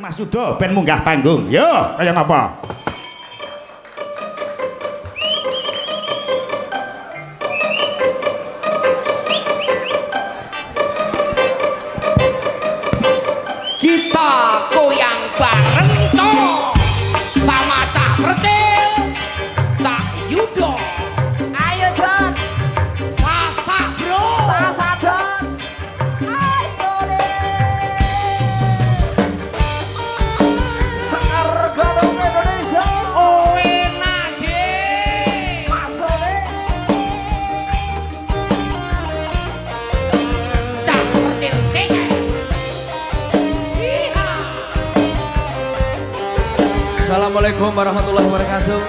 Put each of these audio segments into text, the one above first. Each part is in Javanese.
Mas Udo ben munggah panggung. Yo, kaya ngapa? Assalamualaikum warahmatullahi wabarakatuh.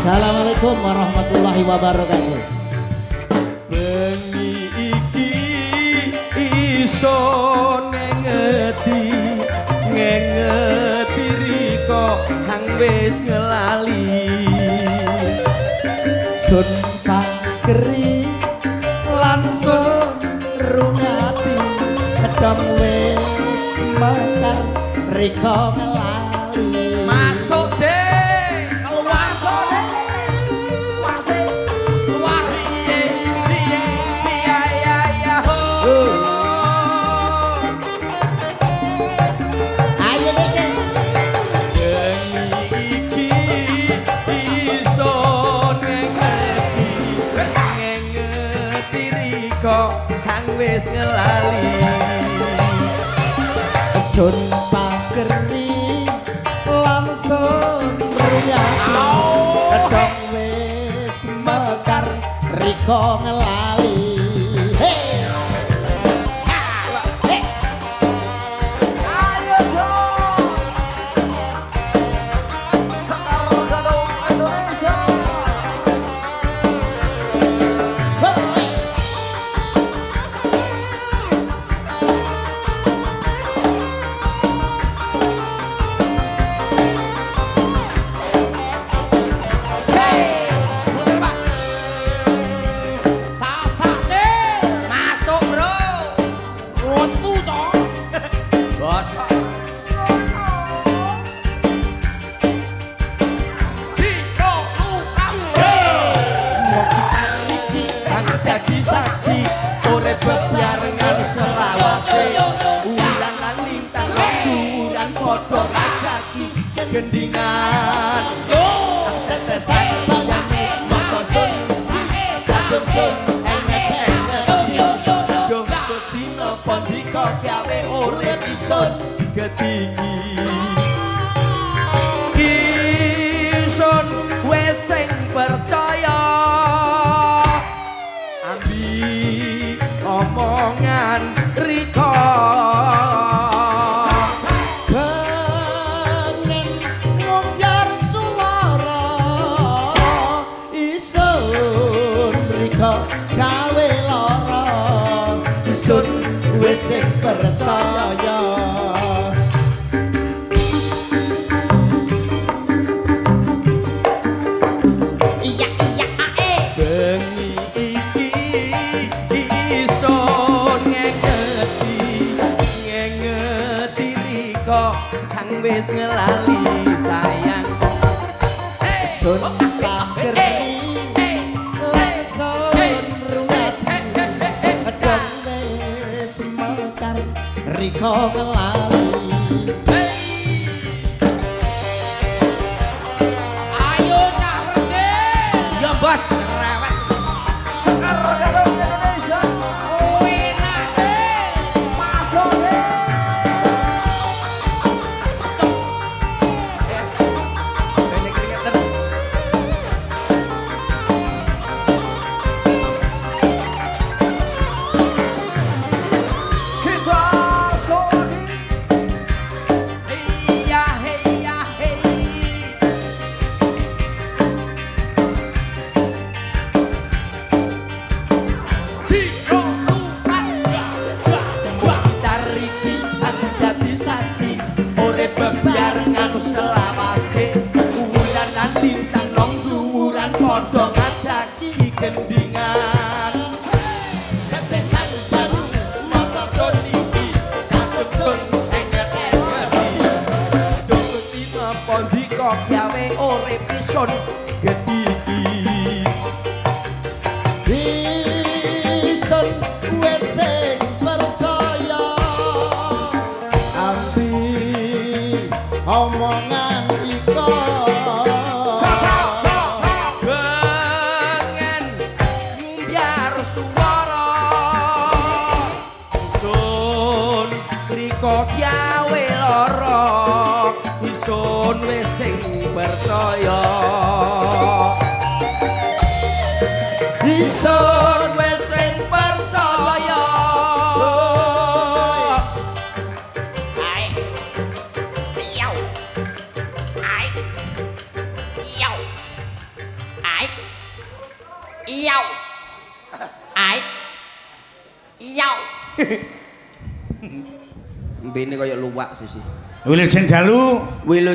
Assalamualaikum warahmatullahi wabarakatuh. mereka melalui masuk deh. Keluar sore masih keluar piye piye iya iya iya ho ayo bikin yang iki iso nengerti nengerti riko hang wis ngelali. Sun Kedong wis mekar rika ngelali.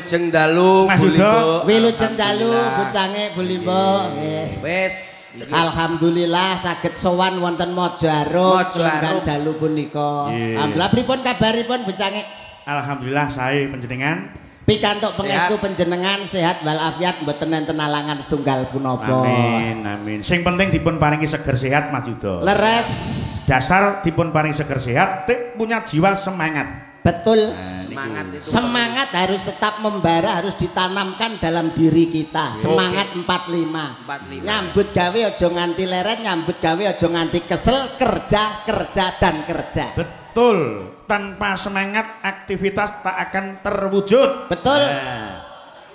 Wilujeng dalu Yuda. Wilujeng dalu bucange Bulimbo nggih Wis Alhamdulillah saged sowan wonten ingkang Arum. dalu punika. Nggih. Alhamdulillah pripun kabaripun bucange? Alhamdulillah saya panjenengan. Pikantuk pangestu Sehat. panjenengan sehat walafiat mboten enten alangan setunggal punapa. Amin, amin. Sing penting dipun paringi seger sehat Mas Yuda. Leres Dasar dipun paringi seger sehat, punya jiwa semangat. betul. Semangat itu Semangat harus tetap membara, harus ditanamkan dalam diri kita. Semangat 45. 45. Nyambut gawe aja nganti leren, nyambut gawe aja nganti kesel, kerja, kerja dan kerja. Betul. Tanpa semangat aktivitas tak akan terwujud. Betul. Nah,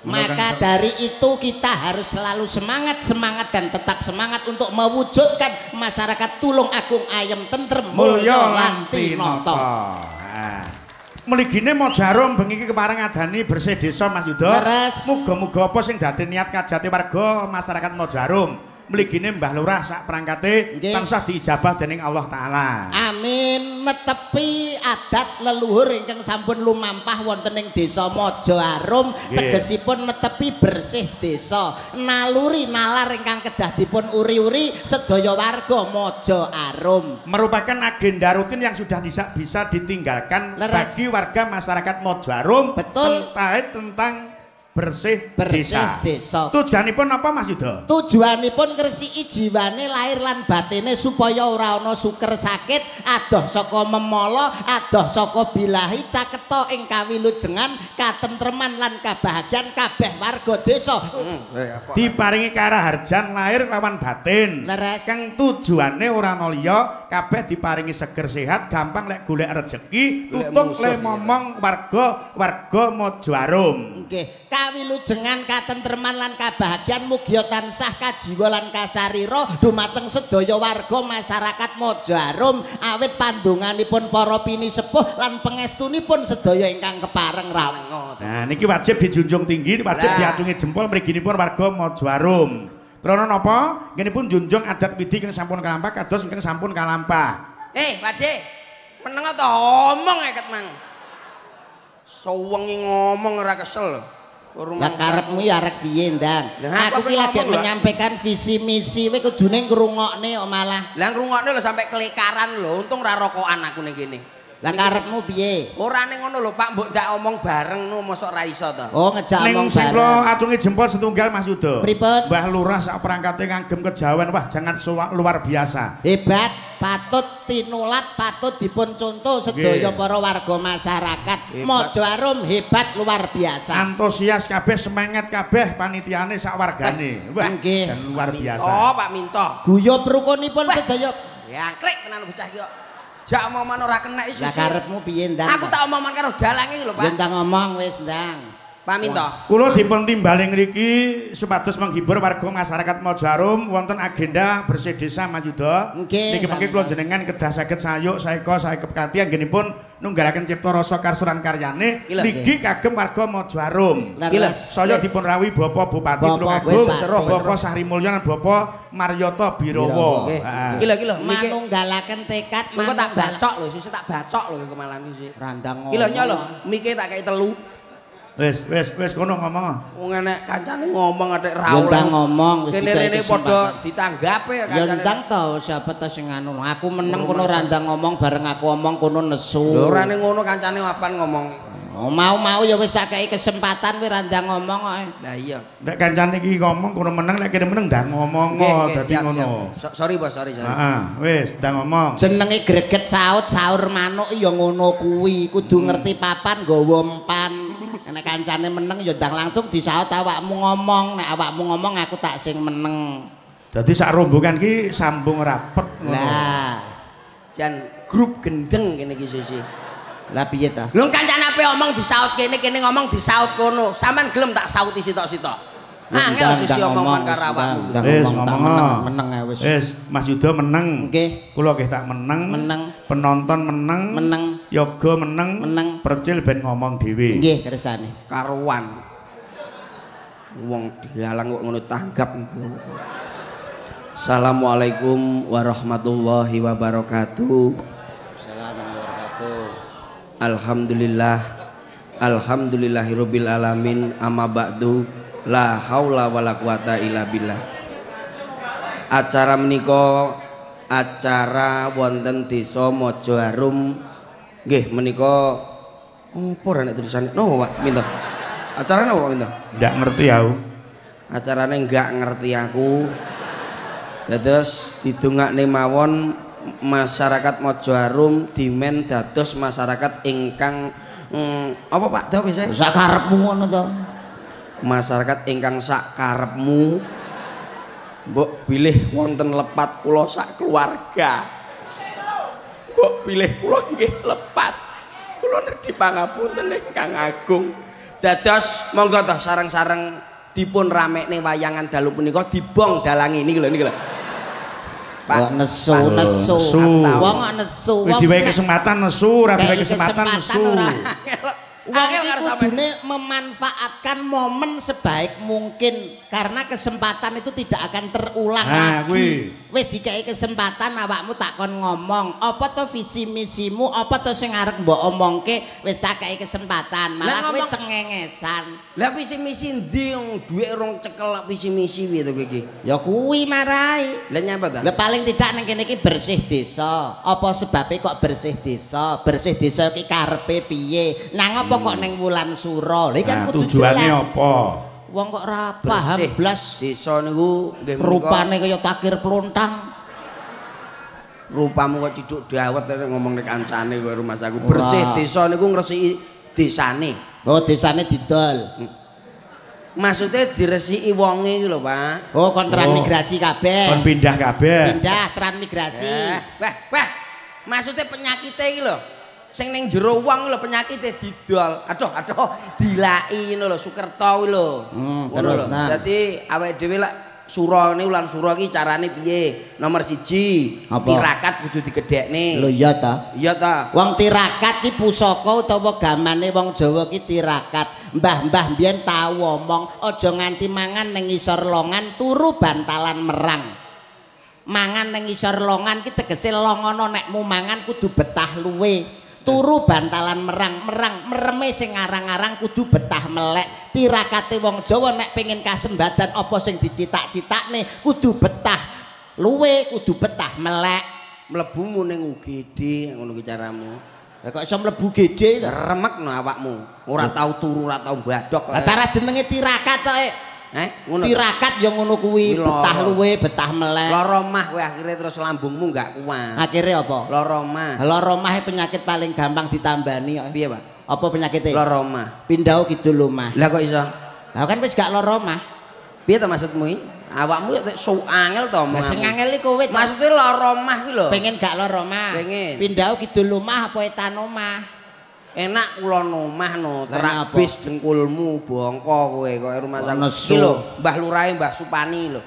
Maka dari itu kita harus selalu semangat, semangat dan tetap semangat untuk mewujudkan masyarakat tulung agung ayem tentrem mulya lan lan tinoto. tinoto. Nah. Mligine mau jarum bengi iki kepareng adani bersih desa Mas. Leres. Muga-muga apa sing dadi niat kajati warga masyarakat Mojarum. Mligine Mbah Lurah sak perangkate Nggih. tansah diijabah dening Allah taala. Amin netepi adat leluhur ingkang sampun lumampah wonten ing desa Mojo Arum Nggih. tegesipun netepi bersih desa naluri nalar ingkang kedah dipun uri-uri sedaya warga Mojo Arum merupakan agenda rutin yang sudah bisa, ditinggalkan Leres. bagi warga masyarakat Mojarum Betul. tentang bersih, bersih desa. desa Tujuanipun apa Mas Yuda? tujuanipun ngresiki jiwane lahir lan batine supaya ora ana suker sakit adoh saka memolo adoh saka bilahi caketa ing kawilujengan katentreman lan kabahagiaan kabeh warga desa Diparingi karaharjan lahir lawan batin. Leres. Kang tujuane ora ana liya, kabeh diparingi seger sehat, gampang lek golek rejeki, musuh, le momong warga warga Mojarum. Nggih, kawilujengan katentreman lan kabahagiaan mugi tansah kajiwa lan kasarira dumateng sedaya warga masyarakat Mojarum awit pandonganipun para pinisepuh lan pangestunipun sedaya ingkang kepareng rawuh. Nah, niki wajib dijunjung tinggi, wajib diacungi jempol mriginipun warga Mojarum. Krana napa? Ngenipun junjung adat widi kang sampun kalampah kados ingkang sampun kalampah. Eh, Pakde. Meneng ta omong eket mang. Sewengi ngomong ora kesel. Lah karepmu ya arek piye, Ndang? Aku ki lagi menyampaikan visi misi kowe kudune ngrungokne kok malah. Lah ngrungokne lho sampe kelikaran lho, untung ra rokokan aku ning kene. Lah karepmu piye? Ora ning ngono lho, Pak, mbok ndak omong bareng no mosok ra iso to. Oh, ngejak Ning omong sing kula bareng. atungi jempol setunggal Mas Yuda. Pripun? Mbah Lurah sak perangkate ngagem kejawen wah jangan luar biasa. Hebat, patut tinulat, patut dipun contoh sedaya para warga masyarakat. Mojo Arum hebat luar biasa. Antusias kabeh semangat kabeh panitiane sak wargane. Wah, Nggih. dan luar biasa. Oh, Pak Minto. Guyub rukunipun sedaya. Ya klik tenan bocah iki kok. Jak omongan ora kena isu. Lah karepmu piye, Ndang? Aku tak omongan karo dalang iki lho, Ya Pak. ndang ngomong wis, Ndang. Pak Minto. Kula dipun timbali ngriki supados menghibur warga masyarakat Mojarum wonten agenda bersih desa Mas Yuda. Nggih, Niki mengki kula jenengan kedah saged sayuk saeka saekep kati anggenipun nunggalaken cipta rasa karsuran karyane Gila, niki kagem warga Mojarum. Leres. Saya dipun rawuhi Bapak Bupati Bapak Tulungagung, Bupati. Bapak Sahri Mulya lan Bapak Maryoto Birowo. Nggih. Iki lho, iki lho. Niki Manunggalaken tekad Engko tak bacok lho, sisi tak bacok lho kemalan iki. Randang. Iki lho mike tak kei telu. Wis, wis, wis kono ngomong. Wong enek kancane ngomong atik ra Ya oleh. ndang ngomong wis Kene rene padha ditanggape ya Ya kancane. ndang to siapa to sing anu. Aku meneng kono randang ngomong bareng aku ngomong kono nesu. Lho ora ning ngono kancane apan ngomong. Oh, mau-mau ya wis tak kei kesempatan kowe ra ndang ngomong kok. Lah iya. Nek kancane iki ngomong kono meneng nek kene meneng ndang ngomong nggih, dadi ngono. Sorry bos, sorry sorry. Heeh, wis ndang ngomong. Jenenge greget saut saur manuk ya ngono kuwi, kudu ngerti papan nggawa empan. Nek kancane meneng ya ndang langsung disaut awakmu ngomong, nek awakmu ngomong aku tak sing meneng. Dadi sak rombongan iki sambung rapet ngono. Lah, Jan grup gendeng kene iki sisi. Lah piye ta? Lho kancane ape omong disaut kene kene ngomong disaut kono. Sampean gelem tak sauti sitok-sitok. Angel sisi omongan karo awakmu. Wis meneng ae wis. Wis, Mas Yuda meneng. Nggih, Kula nggih tak meneng. meneng, Penonton meneng. meneng. Yoga meneng. Meneng. Percil ben ngomong dhewe. Nggih, kersane. karuan. Wong dialang kok ngono tanggap iku. Assalamualaikum warahmatullahi wabarakatuh. Alhamdulillah Alhamdulillahirabbil alamin amma ba'du la haula wala quwata illa billah. Acara menika acara wonten Desa Mojoarum nggih menika apa ra nek tulisane no Pak minta. Acarane apa Pak minta? Ndak ngerti aku. Acarane enggak ngerti aku. Dados didongakne mawon masyarakat Mojoarum dimen dados masyarakat ingkang mm, apa Pak Dawa bisa? Sak karepmu ngono to. Masyarakat ingkang sak karepmu Mbok pilih wonten lepat kula sak keluarga. Mbok pilih kula nggih lepat. Kula nedhi pangapunten ingkang agung. Dados monggo toh sareng-sareng dipun ramekne wayangan dalu punika dibong dalangi niki lho niki lho. Pak. nesu. Nesu. Wong kok nesu. Wong diwehi nek kesempatan nesu, ra diwehi kei kesempatan nesu. Wong iki kudune memanfaatkan momen sebaik mungkin karena kesempatan itu tidak akan terulang Nah, lagi. kuwi. Wis dikai kesempatan awakmu takon ngomong, apa to visi misimu, apa to sing arep mbok omongke, wis tak kei kesempatan. Lah, Malah kowe cengengesan. Lah visi misi ndi wong dhuwit rong cekel visi misi piye to iki? Ya kuwi marai. Lah nyapa ta? Lah paling tidak ning kene iki bersih desa. Apa sebabnya kok bersih desa? Bersih desa iki karepe piye? Nang apa kok ning wulan sura? Lha kan kudu tujuannya jelas. apa? Wong kok ora paham blas Desa niku nggih rupane kaya takir pluntang. rupamu kok ciduk dawet ngomong nek kancane kowe rumah saku. Ora. Bersih desa niku ngresiki desane. Oh, desane didol. Maksudnya diresiki wonge iki lho, Pak. Oh, kon Kon transmigrasi kabeh. pindah kabeh. Pindah transmigrasi. Eh, wah, wah. Maksudnya penyakite iki lho. Sing ning jero wong lho penyakite didol. Aduh, aduh, dilaki ngono lho Sukerto kuwi lho. Hmm, terus, nah. Dadi awake dhewe lek sura ini ulan sura iki carane piye? Nomor siji, Apa? tirakat kudu digedhekne. Lho iya ta. Iya ta? Wong tirakat ki pusaka utawa gamane wong Jawa ki tirakat. Mbah-mbah mbiyen tau omong aja nganti mangan ning isor longan turu bantalan merang. Mangan ning isor longan ki tegese longono nek mu mangan kudu betah luwe. Turu bantalan merang, merang mereme sing ngarang-arang kudu betah melek. Tirakate wong Jawa nek pengen kasembadan apa sing dicitak-citakne kudu betah luwe, kudu betah melek. Mlebumu ning UGD ngono ki caramu. Lah kok iso mlebu gede lho. Remek no awakmu. Ora tau turu, ora tau badok. Lah cara jenenge tirakat to, eh. Ngono. Tirakat ya ngono kuwi, betah luwe, betah melek. Lara mah kowe akhirnya terus lambungmu enggak kuat. Akhire apa? Lara mah. Lara omah penyakit paling gampang ditambani kok. Piye, Pak? Apa penyakitnya? Lara mah. Pindhau kidul omah. Lah kok iso? Lah kan wis gak lara omah. Piye to maksudmu iki? Awakmu ya so angel to omong. sing angel iki kowe. Maksudnya lara omah kuwi lho. pengen gak lara omah. Pengen. Pindhau kidul omah apa etan omah? Enak kula omah no, Lah, terak apa? bis dengkulmu bongko kowe kok rumah. Iki lho, Mbah Lurahe Mbah Supani lho.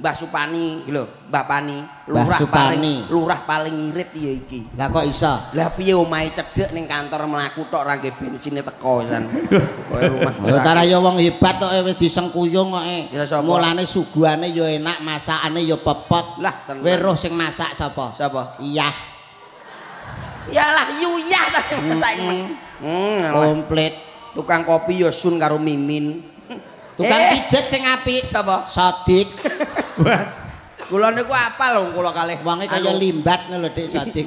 Mbah Supani iki lho, Mbah Pani. Supani. paling lurah paling irit ya iki. Lah kok iso? Lah piye omahe cedhek ning kantor mlaku tok ora nggih bensine teko pisan. Kowe rumah tara ya wong hebat kok wis disengkuyung kok. sapa? Mulane suguhane ya enak, masakane ya pepet. Lah, roh sing masak sapa? Sapa? Iyah. Yalah yuyah ta saiki. Hmm, alah. Komplit. tukang kopi ya Sun karo Mimin. Tukang Eh, pijet sing apik. Sapa? Sodik. Wah, Kula niku apal lho kula kalih. Wonge kaya limbat lho Dik Sodik.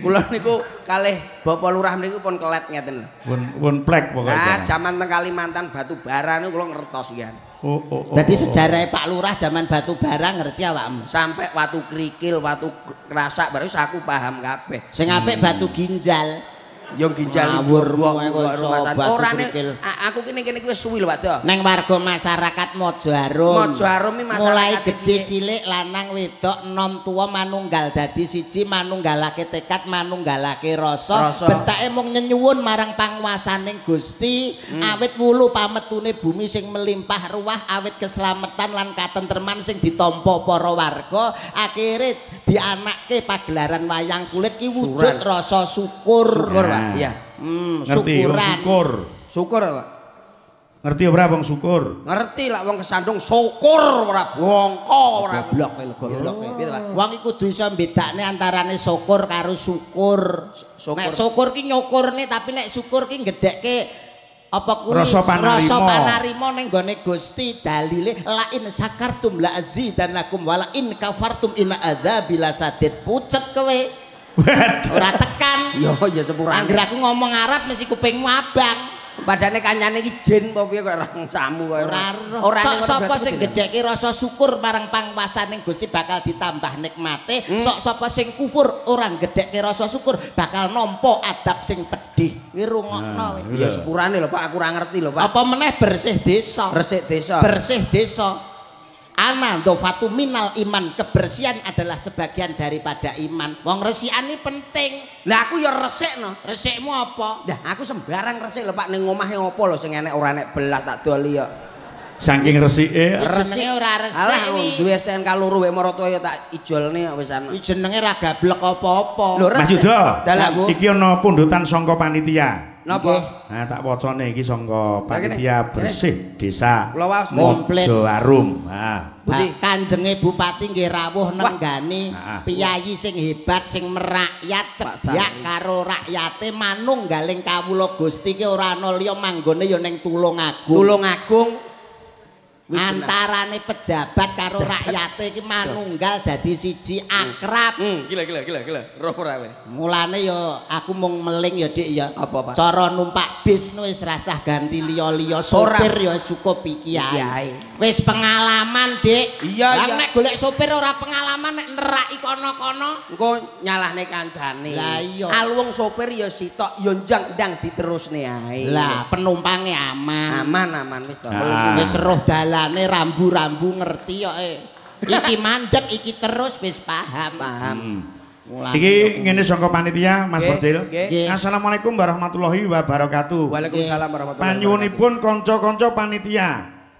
Kula niku kalih Bapak Lurah niku pun kelet ngeten lho. Pun pun plek Nah, pokoknya. jaman teng Kalimantan batu bara niku kula ngertos ya. Oh, oh, oh. Dadi sejarah Pak Lurah zaman batu bara ngerti awakmu. Sampai watu krikil, watu kerasak baru aku paham kabeh. Sing apik batu ginjal. Yo ginjal Ngawur Orane krikil. a- aku kene kene wis suwi lho, Pak Do. Neng warga masyarakat Mojoarum. Mojoarum iki masyarakat mulai piye? cilik lanang wedok nom tua manunggal dadi siji manunggalake tekad manunggalake rasa betake mung nyenyuwun marang panguwasaning Gusti Hmm. awit wulu pametune bumi sing melimpah ruah awit keselamatan lan katentreman sing ditampa para warga akhire dianakke pagelaran wayang kulit ki wujud rasa syukur Syukur. Iya. Hmm, Ngerti syukuran syukur. Syukur, Pak. Ngerti ora wong syukur? Ngerti lah wong kesandung syukur ora bongko ora. goblok lho, goblok. Piye, Pak? Wong iku kudu iso mbedakne antarane syukur karo syukur. Syukur. Nek syukur ki nyukurne tapi nek syukur ki gedhekke apa kuwi Rasa panarima. rasa panarima ning gone Gusti dalile la in sakartum la azidanakum wala in kafartum in adzabi lasadid pucet kowe. Ora tekan. Yo ya sepurane. Angger aku ngomong Arab mesti kupingmu abang. Padane kancane iki jin apa piye kok ora samu kok. Ora Ora sapa sing gedhekke rasa syukur marang pangwasaning Gusti bakal ditambah nikmate. Hmm. sok sapa sing kufur ora gedhekke rasa syukur bakal nampa adab sing pedih. Kuwi rungokno. Ya sepurane lho Pak, aku ora ngerti lho Pak. apa meneh bersih desa? Resik desa. bersih desa ana dhofatu minal iman kebersihan adalah sebagian daripada iman wong resikan ini penting Lah aku ya resikno. resikmu apa Lah aku sembarang resik lho Pak ning omahe opo lho sing enek ora enek belas tak doli ya. Saking resike Iki jenenge ora resik Alah ini duwe STNK loro wae maratuwa ya tak ijolne wis ana. Iki jenenge ra gablek apa-apa Lho, Mas resik. Dalah Bu. Iki ana pundutan sangka panitia. Napa? Nah, tak wacane iki sangka kene, panitia bersih desa. Mojo Arum. Ba- Kanjenge bupati nggih rawuh nenggani piyayi sing hebat sing merakyat cedhak karo rakyate manunggaling kawula Gusti ki ora ana liya manggone ya ning Tulungagung. Tulung Agung. Wih, bener. Antarane pejabat karo rakyate iki manunggal dadi siji akrab. Hmm, gila gila gila gila. Roh ora kowe. Mulane ya aku mung meling ya Dik ya. Apa, Pak? Cara numpak bis wis rasah ganti liya-liya sopir ya cukup iki ae. Wis pengalaman, Dik. Iya, iya. nek golek sopir ora pengalaman nek neraki kono-kono. Engko nyalahne kancane. Lah, iya. Alwong sopir ya sitok ya njang ndang diterusne ae. Lah, penumpange aman. aman aman wis to. Wis roh dalane rambu-rambu ngerti kok. eh. Iki mandek, iki terus wis paham. Paham. Mulane iki ngene sangka panitia Mas nggih. Assalamualaikum warahmatullahi wabarakatuh. Waalaikumsalam warahmatullahi wabarakatuh. Panyuwunipun kanca-kanca panitia,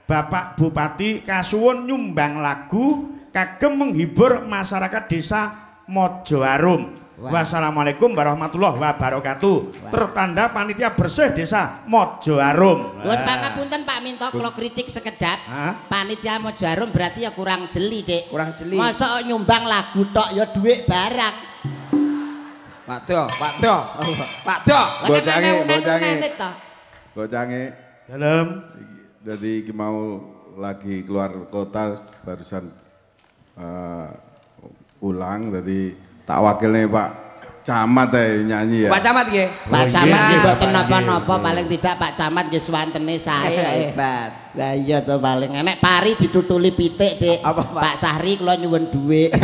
Bapak Bupati kasuwun nyumbang lagu kagem menghibur masyarakat desa Mojo Arum. Wah. Wassalamualaikum warahmatullahi wabarakatuh. Tertanda panitia bersih desa Mojo Arum. Nuwun pangapunten Pak Minto kula kritik sekedap. Panitia Mojarum berarti ya kurang jeli, Dik. Kurang jeli. Masa nyumbang lagu tok ya dhuwit barang. Pak Do, Pak Do. Pak Do. Bocange, bocange. Gocange Dalam jadi iki mau lagi keluar kota barusan eh, pulang jadi tak wakilnya Pak Camat ya nyanyi ya. Pak Camat nggih. Pak Oh, Camat nggih mboten napa-napa iya. paling tidak Pak Camat nggih swantene sae. Hebat. Lah iya to paling enek pari ditutuli pitik, Dik. Apa, Pak? Pak Sahri kula nyuwun dhuwit.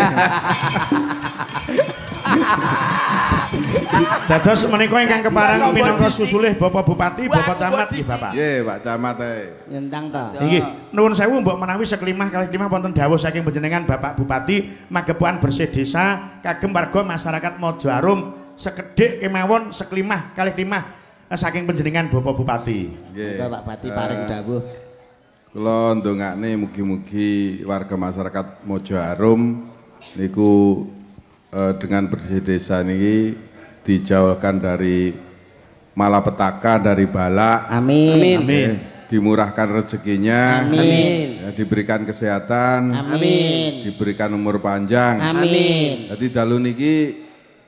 dados menika ingkang keparang minangka susulih Bapak Bupati, Bapak Camat nggih Bapak. Ye Pak Camat ya. Nyentang to. Nggih, nuwun sewu mbok menawi seklimah kalih klimah wonten dawuh saking panjenengan Bapak Bupati magepokan bersih desa kagem warga masyarakat Mojo Arum sekedhik kemawon seklimah kalih klimah eh, saking panjenengan Bapak Bupati. Nggih. Monggo Pak Bupati Eh, paring dawuh. Kula ndongakne mugi-mugi warga masyarakat Mojo Arum niku eh, dengan bersih desa niki dijauhkan dari malapetaka dari bala Amin. Amin. dimurahkan rezekinya Amin. ya, diberikan kesehatan Amin. diberikan umur panjang Amin. Jadi dalu niki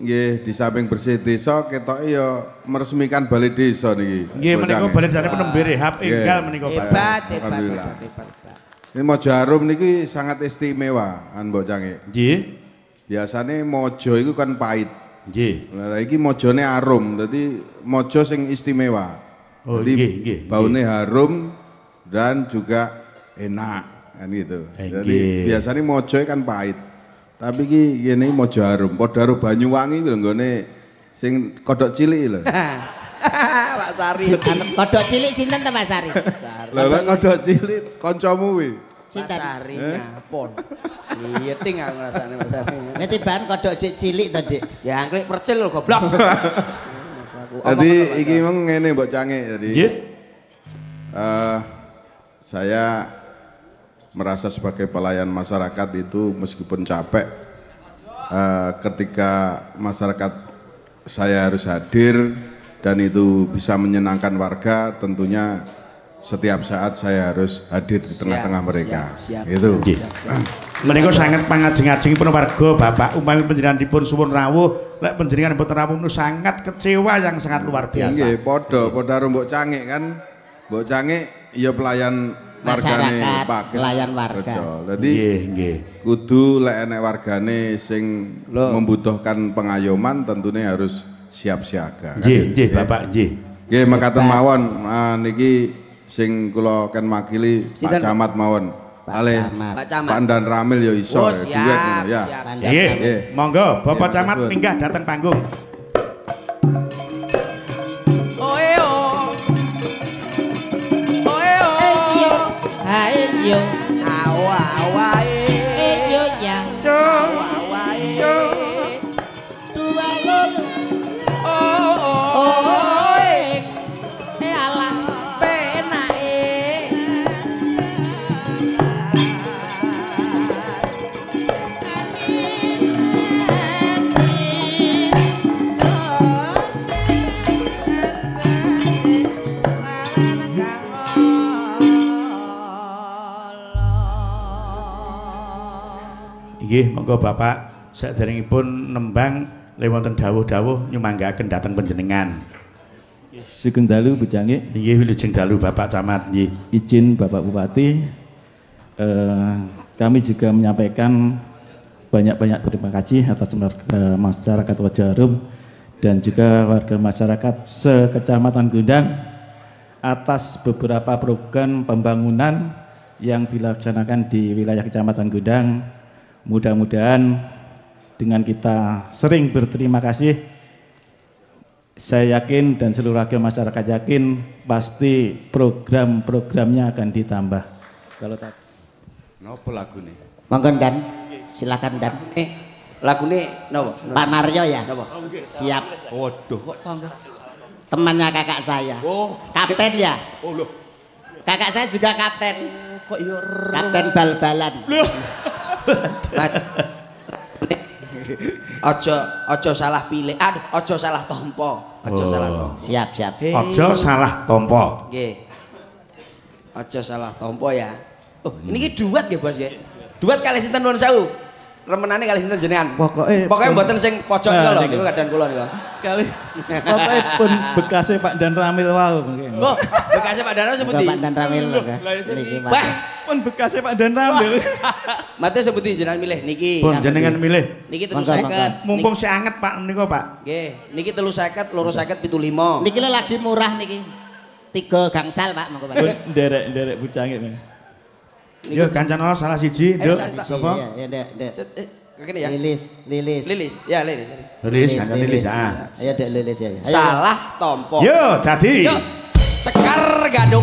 nggih di samping bersih desa ketok ya meresmikan balai desa niki. Nggih menika balen jane penembe rehab enggal menika Pak. Hebat, hebat, Alhamdulillah. hebat, hebat. Ini Mojo Harum niki sangat istimewa an Mbok Cange. Nggih. Biasane mojo itu kan pahit. Nggih. Lah iki mojone harum, dadi mojo sing istimewa. Oh, Jadi nggih, nggih, baune harum dan juga enak kan gitu. Eh, Jadi biasanya mojo kan pahit. Tapi iki ngene mojo harum, padha karo Banyuwangi lho nggone sing kodok cilik lho. Pak Sari. Kodok cilik sinten to Mas Sari? Lah lek kodok cilik kancamu kuwi. Sinten? Sari nyapon. Iya ting aku ngrasane Pak Sari. Nek tibakan kodok cik cilik to, Dik. Jangkrik percil lho goblok. Jadi iki meng ngene Mbok Cange jadi. Nggih. eh, saya merasa sebagai pelayan masyarakat itu meskipun capek eh, ketika masyarakat saya harus hadir dan itu bisa menyenangkan warga tentunya setiap saat saya harus hadir di tengah-tengah mereka siap, siap. itu Nggih. Menika sangat pangajeng-ajengipun warga Bapak umpami panjenengan dipun suwun rawuh, lek panjenengan mboten rawuh sangat kecewa yang sangat luar biasa. Nggih, padha padha karo Mbok Cangik kan. Mbok Cangik ya pelayan wargane Pak. pelayan warga. Rejo. Dadi Nggih, nggih. kudu lek enek wargane sing Loh. membutuhkan pengayoman tentunya harus siap siaga. kan Nggih, nggih. Bapak, nggih. Nggih, makaten mawon ah, niki sing kula ken makili Pak? Camat mawon. Pak Ale Camat. Pak Camat. Pak Dan Ramil ya iso Oh, ya, siap, duet ngono, ya. Nggih. Nggih. Monggo Bapak Nggih, Camat minggah datang panggung. Nggih, monggo Bapak saderengipun nembang lewonten dawuh-dawuh nyumanggaken dhateng panjenengan. Sugeng dalu Bujangik, Nggih wilujeng dalu Bapak Camat nggih. izin Bapak Bupati, eh, kami juga menyampaikan banyak-banyak terima kasih atas warga masyarakat Wajarum dan juga warga masyarakat sekecamatan Gundang atas beberapa program pembangunan yang dilaksanakan di wilayah kecamatan Gundang. Mudah-mudahan dengan kita sering berterima kasih saya yakin dan seluruh warga masyarakat yakin pasti program-programnya akan ditambah. Kalau tak Napa lagune? Monggo Dan, silakan Dan. Eh, lagune napa? Pak Naryo ya. Napa? Siap. Waduh kok tangga. Temannya kakak saya. Oh, Kapten ya. oh loh. Kakak saya juga kapten. Kok yo Kapten bal-balan. Lah, Ojo ojo salah pilih. Aduh, ojo salah tompo. Ojo Oh. salah tompo. Siap, siap. Aja salah tompo. Nggih. Ojo salah tompo ya. Oh, ini ki duet ya, Bos, nggih. Duet kali sinten nuwun sewu. Remenane kali sinten jenengan. Pokoknya- Pokoknya mboten sing pojok Nah, niku lho, niku. niku kadang kula niku. kali pokoknya pun bekasnya Pak Dan Ramil wau mungkin. Oh, bekasnya Pak Dano Monggo sebuti. Pak Dan Ramil monggo. Niki Pak. Wah, Pun bekasnya Pak Dan Ramil. mate sebuti jenengan milih niki. Pun jenengan milih. Niki telu Monggo, seket. Mumpung si anget Pak niku Pak. Nggih, niki telu seket, loro seket, pitu lima. Niki lo lagi murah niki. Tiga gangsal Pak monggo Pak. Pun derek Yo kancana salah siji, Nduk. salah Sapa? Iya, iya, Dek, Dek. Eh, kene ya. Lilis, Lilis. Lilis, ya Lilis. Lilis, kancana Lilis. ah. Ayo Dek Lilis ya. Ayo. Salah tompo. Yo, dadi. Yuk, sekar gaduk.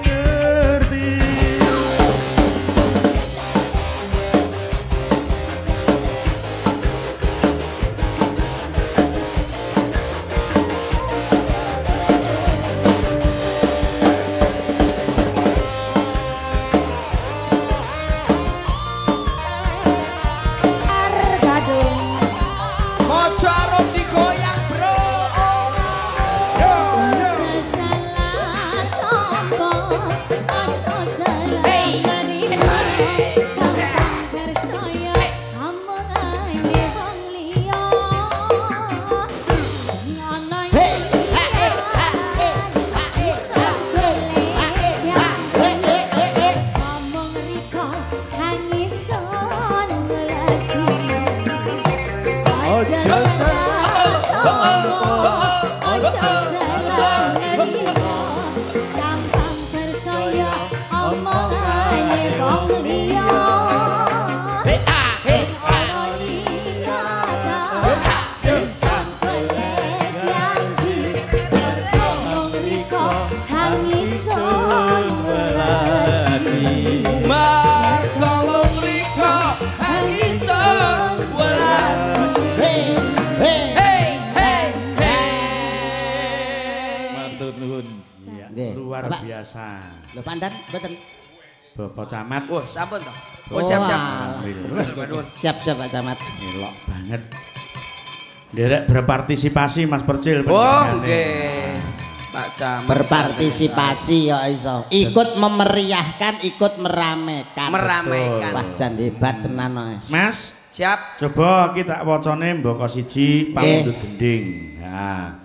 sampun toh. Oh, siap, siap. Alhamdulillah Siap-siap Pak Camat. elok banget Derek berpartisipasi Mas Percil Oh, nggih. Pak Camat. Berpartisipasi ya iso. Ikut memeriahkan, ikut meramekan. Meramaikan. Wah, jan hebat tenan. Mas Siap. coba kita wacane mboko siji pamundut gending nah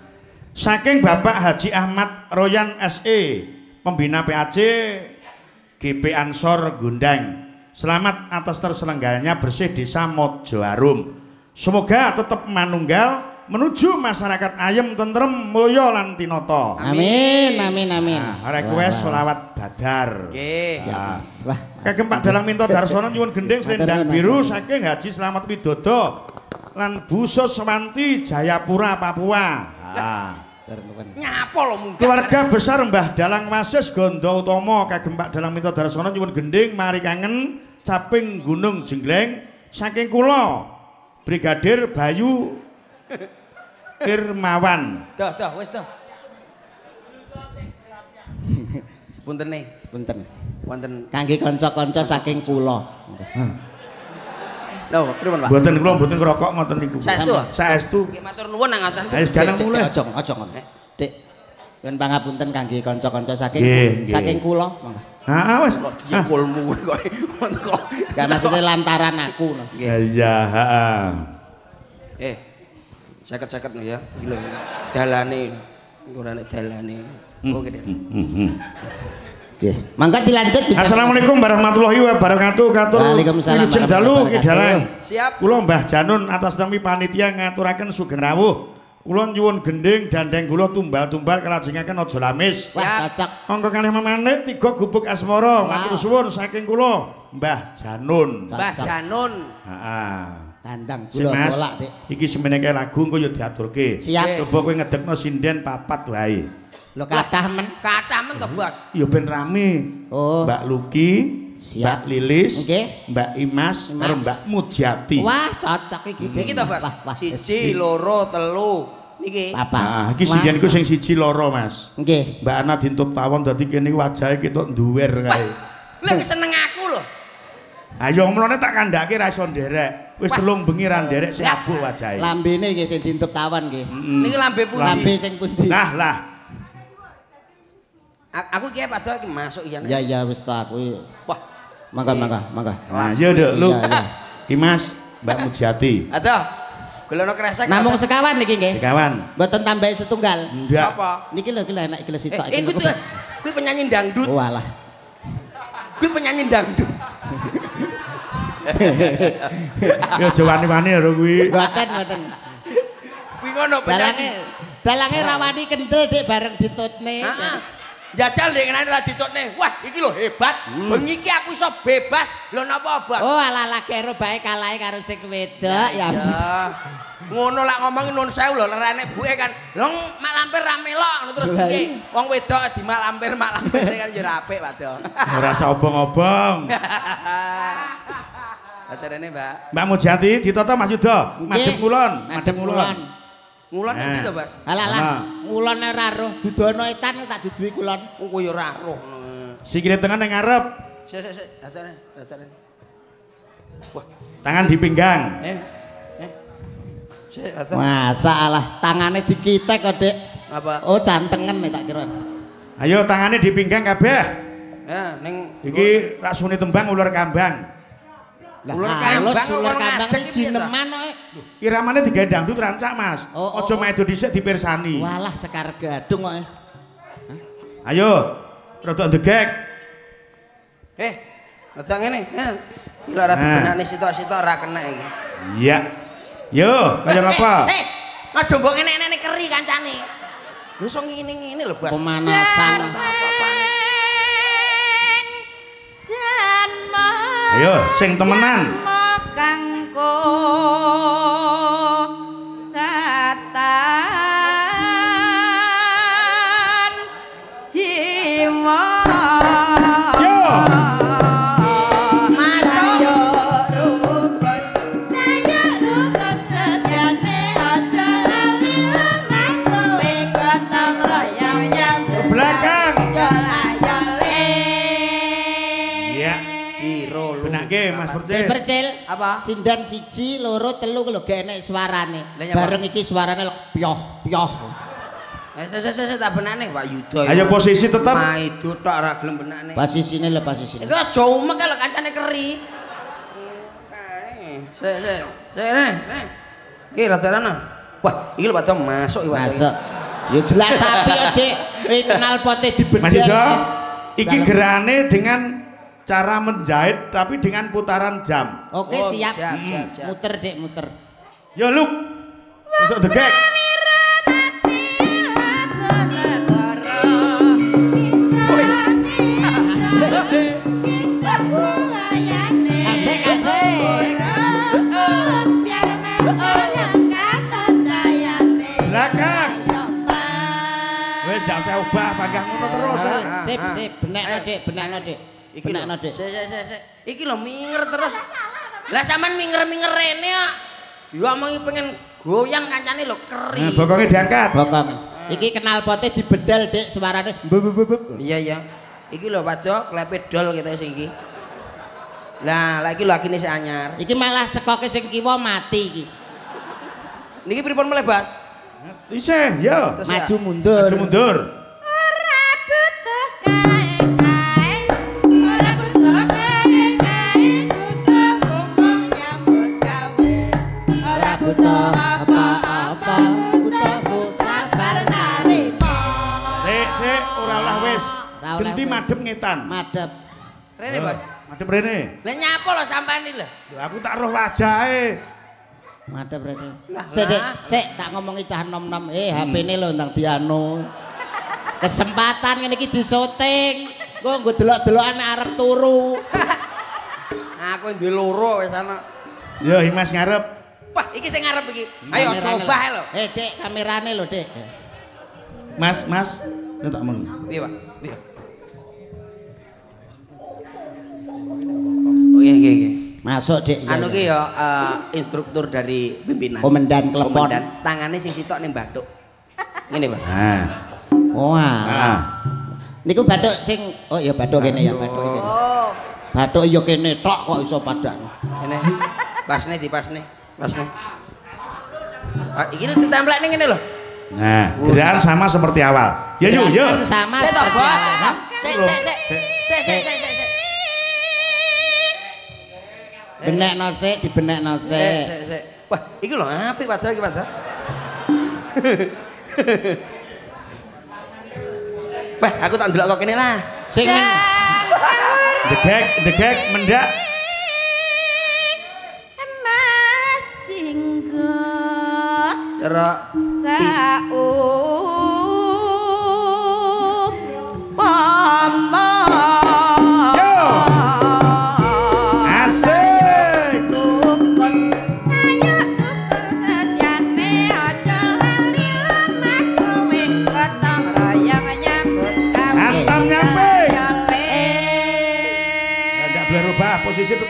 saking Bapak Haji Ahmad Royan SE pembina PAC GP Ansor Gundang selamat atas terselenggaranya bersih desa Mojo Arum semoga tetap manunggal menuju masyarakat ayem tentrem mulya lan tinoto Amin, amin, amin. nah, request selawat badar Nggih. Nah, Wah, Kagem Pak Dalang Minto Darsono nyuwun gending selendang biru saking Haji Slamet Widodo lan Bu Suswanti Jayapura Papua. Ah. Nyapa lo mungkin. Keluarga besar Mbah Dalang Wasis Gondo Utomo kagem Pak Dalang Minto Darsono nyuwun gending mari kangen caping Gunung Jengleng saking kula Brigadir Bayu Firmawan. Dah, dah, wis dah. Punten nih, Punten. wonten. Kangge kanca-kanca saking kula. Lho, pripun, Pak? Mboten kula mboten ngerokok ngoten niku. Saestu? Saestu. Nggih matur nuwun nang ngoten. Sekarang Dik, dik, mulai. Aja, aja ngono. Dik. Yen pangapunten kangge kanca-kanca saking Nggih, nggih. saking kula. monggo. Ah, wes. Kok dia kulmu kok ngono kok. Gak maksudnya lantaran aku. no. Ya iya, heeh. Eh, seket-seket no ya. Iki lho dalane ora nek dalane. Oke deh. Nggih. Mangga dilanjut. Assalamualaikum warahmatullahi wabarakatuh. Katur. Waalaikumsalam Wilujeng dalu dalang. Siap. Kula Mbah Janun atas nami panitia ngaturaken sugeng rawuh. Kula nyuwun gending dandeng kula tumbal-tumbal kelajengaken aja lamis. Wah, cocok. Monggo kalih memanik tiga gubuk asmara. Matur suwun saking kula Mbah Janun. Mbah. Janun. Heeh. Tandang kula Mas, tolak, Dik. iki semene lagu engko ya diaturke. Siap. Coba kowe ngedekno sinden papat wae. Lho kathah men. Kathah men to, Bos. Ya ben rame. Oh. Mbak Luki, Siap. Mbak Lilis, Nggih. Mbak Imas, Imas. karo Mbak Mujiati. Wah, cocok iki Dik. Iki to, Bos. Wah, wah. Siji, loro, telu. Niki. Papa. Nah, iki sinden iku sing siji loro, Mas. Nggih. Mbak Ana ditutup tawon dadi kene wajahe ketok nduwer kae. Lha wis seneng aku lho. Ayo mlone tak kandhake ra iso nderek. Wis telung bengi ra nderek sing abuh wajahe. Lambene nggih sing dintup tawon nggih. Mm. Niki lambe pundi? Lambe sing pundi? Lah, lah. Aku ki padha iki masuk iya. Ya ya wis ta aku. Wah, Mangga mangga mangga. Nah, yo Duk, lu. Iya, iya. Imas, Mbak Mujiati. ada. Gelono kresek. Namung sekawan niki nggih. Kawan. Mboten tambahi setunggal. Ndak. Sapa? Niki lho iki lho enak Eh, sitok eh, tuh- kuwi penyanyi dangdut. Oh alah. Kuwi penyanyi dangdut. Yo aja wani-wani karo kuwi. Mboten mboten. Kuwi ngono Dalange penyanyi. dalange rawani kendel Dik bareng ditutne. Heeh. Jajal nek ngene ra ditutne. Wah, iki lho hebat. Bengi iki aku iso bebas. Lho napa, Bos? Oh alah alah kero bae kalahe karo sing wedok ya. Ngono lak ngomongin nun sewu lho lerene buke kan. Lho mak lampir ra melok ngono terus piye? Wong wedok di mak lampir mak lampir kan ya apik, Pak Do. Ora usah obong-obong. Acarane, Mbak. Mbak Mujiati ditata Mas Yuda, Nggih. madhep kulon, Madhep kulon. Ngulon iki to, Bos? Alah Ngulon ora roh dudono etan tak duduhi kulon. Oh, kowe ya ora roh. Sikile tengah ning ngarep, Sik sik sik, acarane, acarane. tangan di pinggang. Eh. Eh. Sik, acarane. Masa alah tangane dikitek kok Dik. Apa? Oh cantengen nih tak kira. Ayo tangannya di pinggang kabeh. Ya, ning Iki tak suni tembang ular kambang. Ular kambang, ular kambang jineman kok. Iramane digawe dangdut rancak, Mas. Oh, oh, Aja oh. medo dhisik dipirsani. Walah sekar gadung kok. Ayo, rada ndegek. Eh, rada ngene. Ya. Gila ra Nah. dibenakne sitok-sitok ora kena iki. Iya. Yo, kaya apa? Eh, aja mbok ngene-ngene keri kancane. Lho iso ngene-ngene lho, Bos. Pemanasan. Ayo, sing temenan. kanggo Dik Percil. percil. Apa? Sindan siji, loro, telu lho gak enek suarane. Nyapa? Bareng iki suarane lho pyoh pyoh. Eh, sik sik sik tak benakne Pak Yuda. Ayo posisi tetep. Maido tok ora gelem benakne. Posisine lho posisine. Iku aja umek lho kancane keri. Eh, Sik sik. Sik ne. Iki rada ana. Wah, iki lho padha masuk iki. Masuk. Ya jelas api ya, Dik. Wih kenal pote dibedel. Mas Yuda, iki gerane dengan cara menjahit tapi dengan putaran jam. Oke, Oh, siap. siap, Hmm. siap, siap. Muter, Dik, muter. Yo, Luk. Untuk degek. Asik, asik. Belakang. Usah ubah panggang ngono terus. ah. Sip, sip. Benekno, Dik, benekno, Dik. Iki lho. Dik. Sik sik sik sik. Iki lho minger terus. Lah sampean minger-minger rene kok. Ya omongi pengen goyang kancane lho keri. Nah, bokongnya diangkat. Bokong. Eh, Iki kenal pote dibedal, Dik, suarane. Bub bub bub. Iya iya. Iki lho padha klepe dol kita sing iki. Lah, lagi lho akine sik anyar. Iki malah sekoke sing kiwa mati iki. Niki pripun melebas? Isih, yo. Terus ya? Maju mundur. Maju mundur. Wis. madhep ngetan. Madep. Rene, Bos. Madhep rene. Lah nyapa lho sampean iki lho? Aku tak roh wajahe. Madep rene. Sik, sik tak ngomongi cah nom-nom. Eh, HP-ne lho ndang dianu. Kesempatan ngene iki disyuting. Engko nggo delok-delokan nek arep turu. Aku duwe loro wis ana. Yo, Himas ngarep. Wah, iki sing ngarep iki. Ayo coba lho. Eh, Dik, kamerane lho, Dik. Mas, Mas, tak meng. Piye, Pak? Oh iya iya iya. Masuk, Dik. ya, Anu ki ya eh, instruktur dari pimpinan. Komandan Klepon. Komandan. Tangane sing sitok ning bathuk. Ngene, Pak. Nah, Oh, alah. nah. Niku bathuk sing oh ya bathuk kene ya bathuk kene. Bathuk ya kene tok kok iso padang. Ngene. Pasne di pasne. Pasne. Ah, iki ning ngene lho. Nah, gerakan sama seperti awal. Ya, yuk, yuk. Sama Sik to, seperti Bos. awal. Sik sik sik. Sik sik sik sik. Benekno sik, dibenekno Sik sik. sik sik. Wah, iki lho apik padahal iki padahal. Wah, aku tak ndelok kok kene lah. Sing Degek, degek, mendak. Mas jinggot Cara saup pama.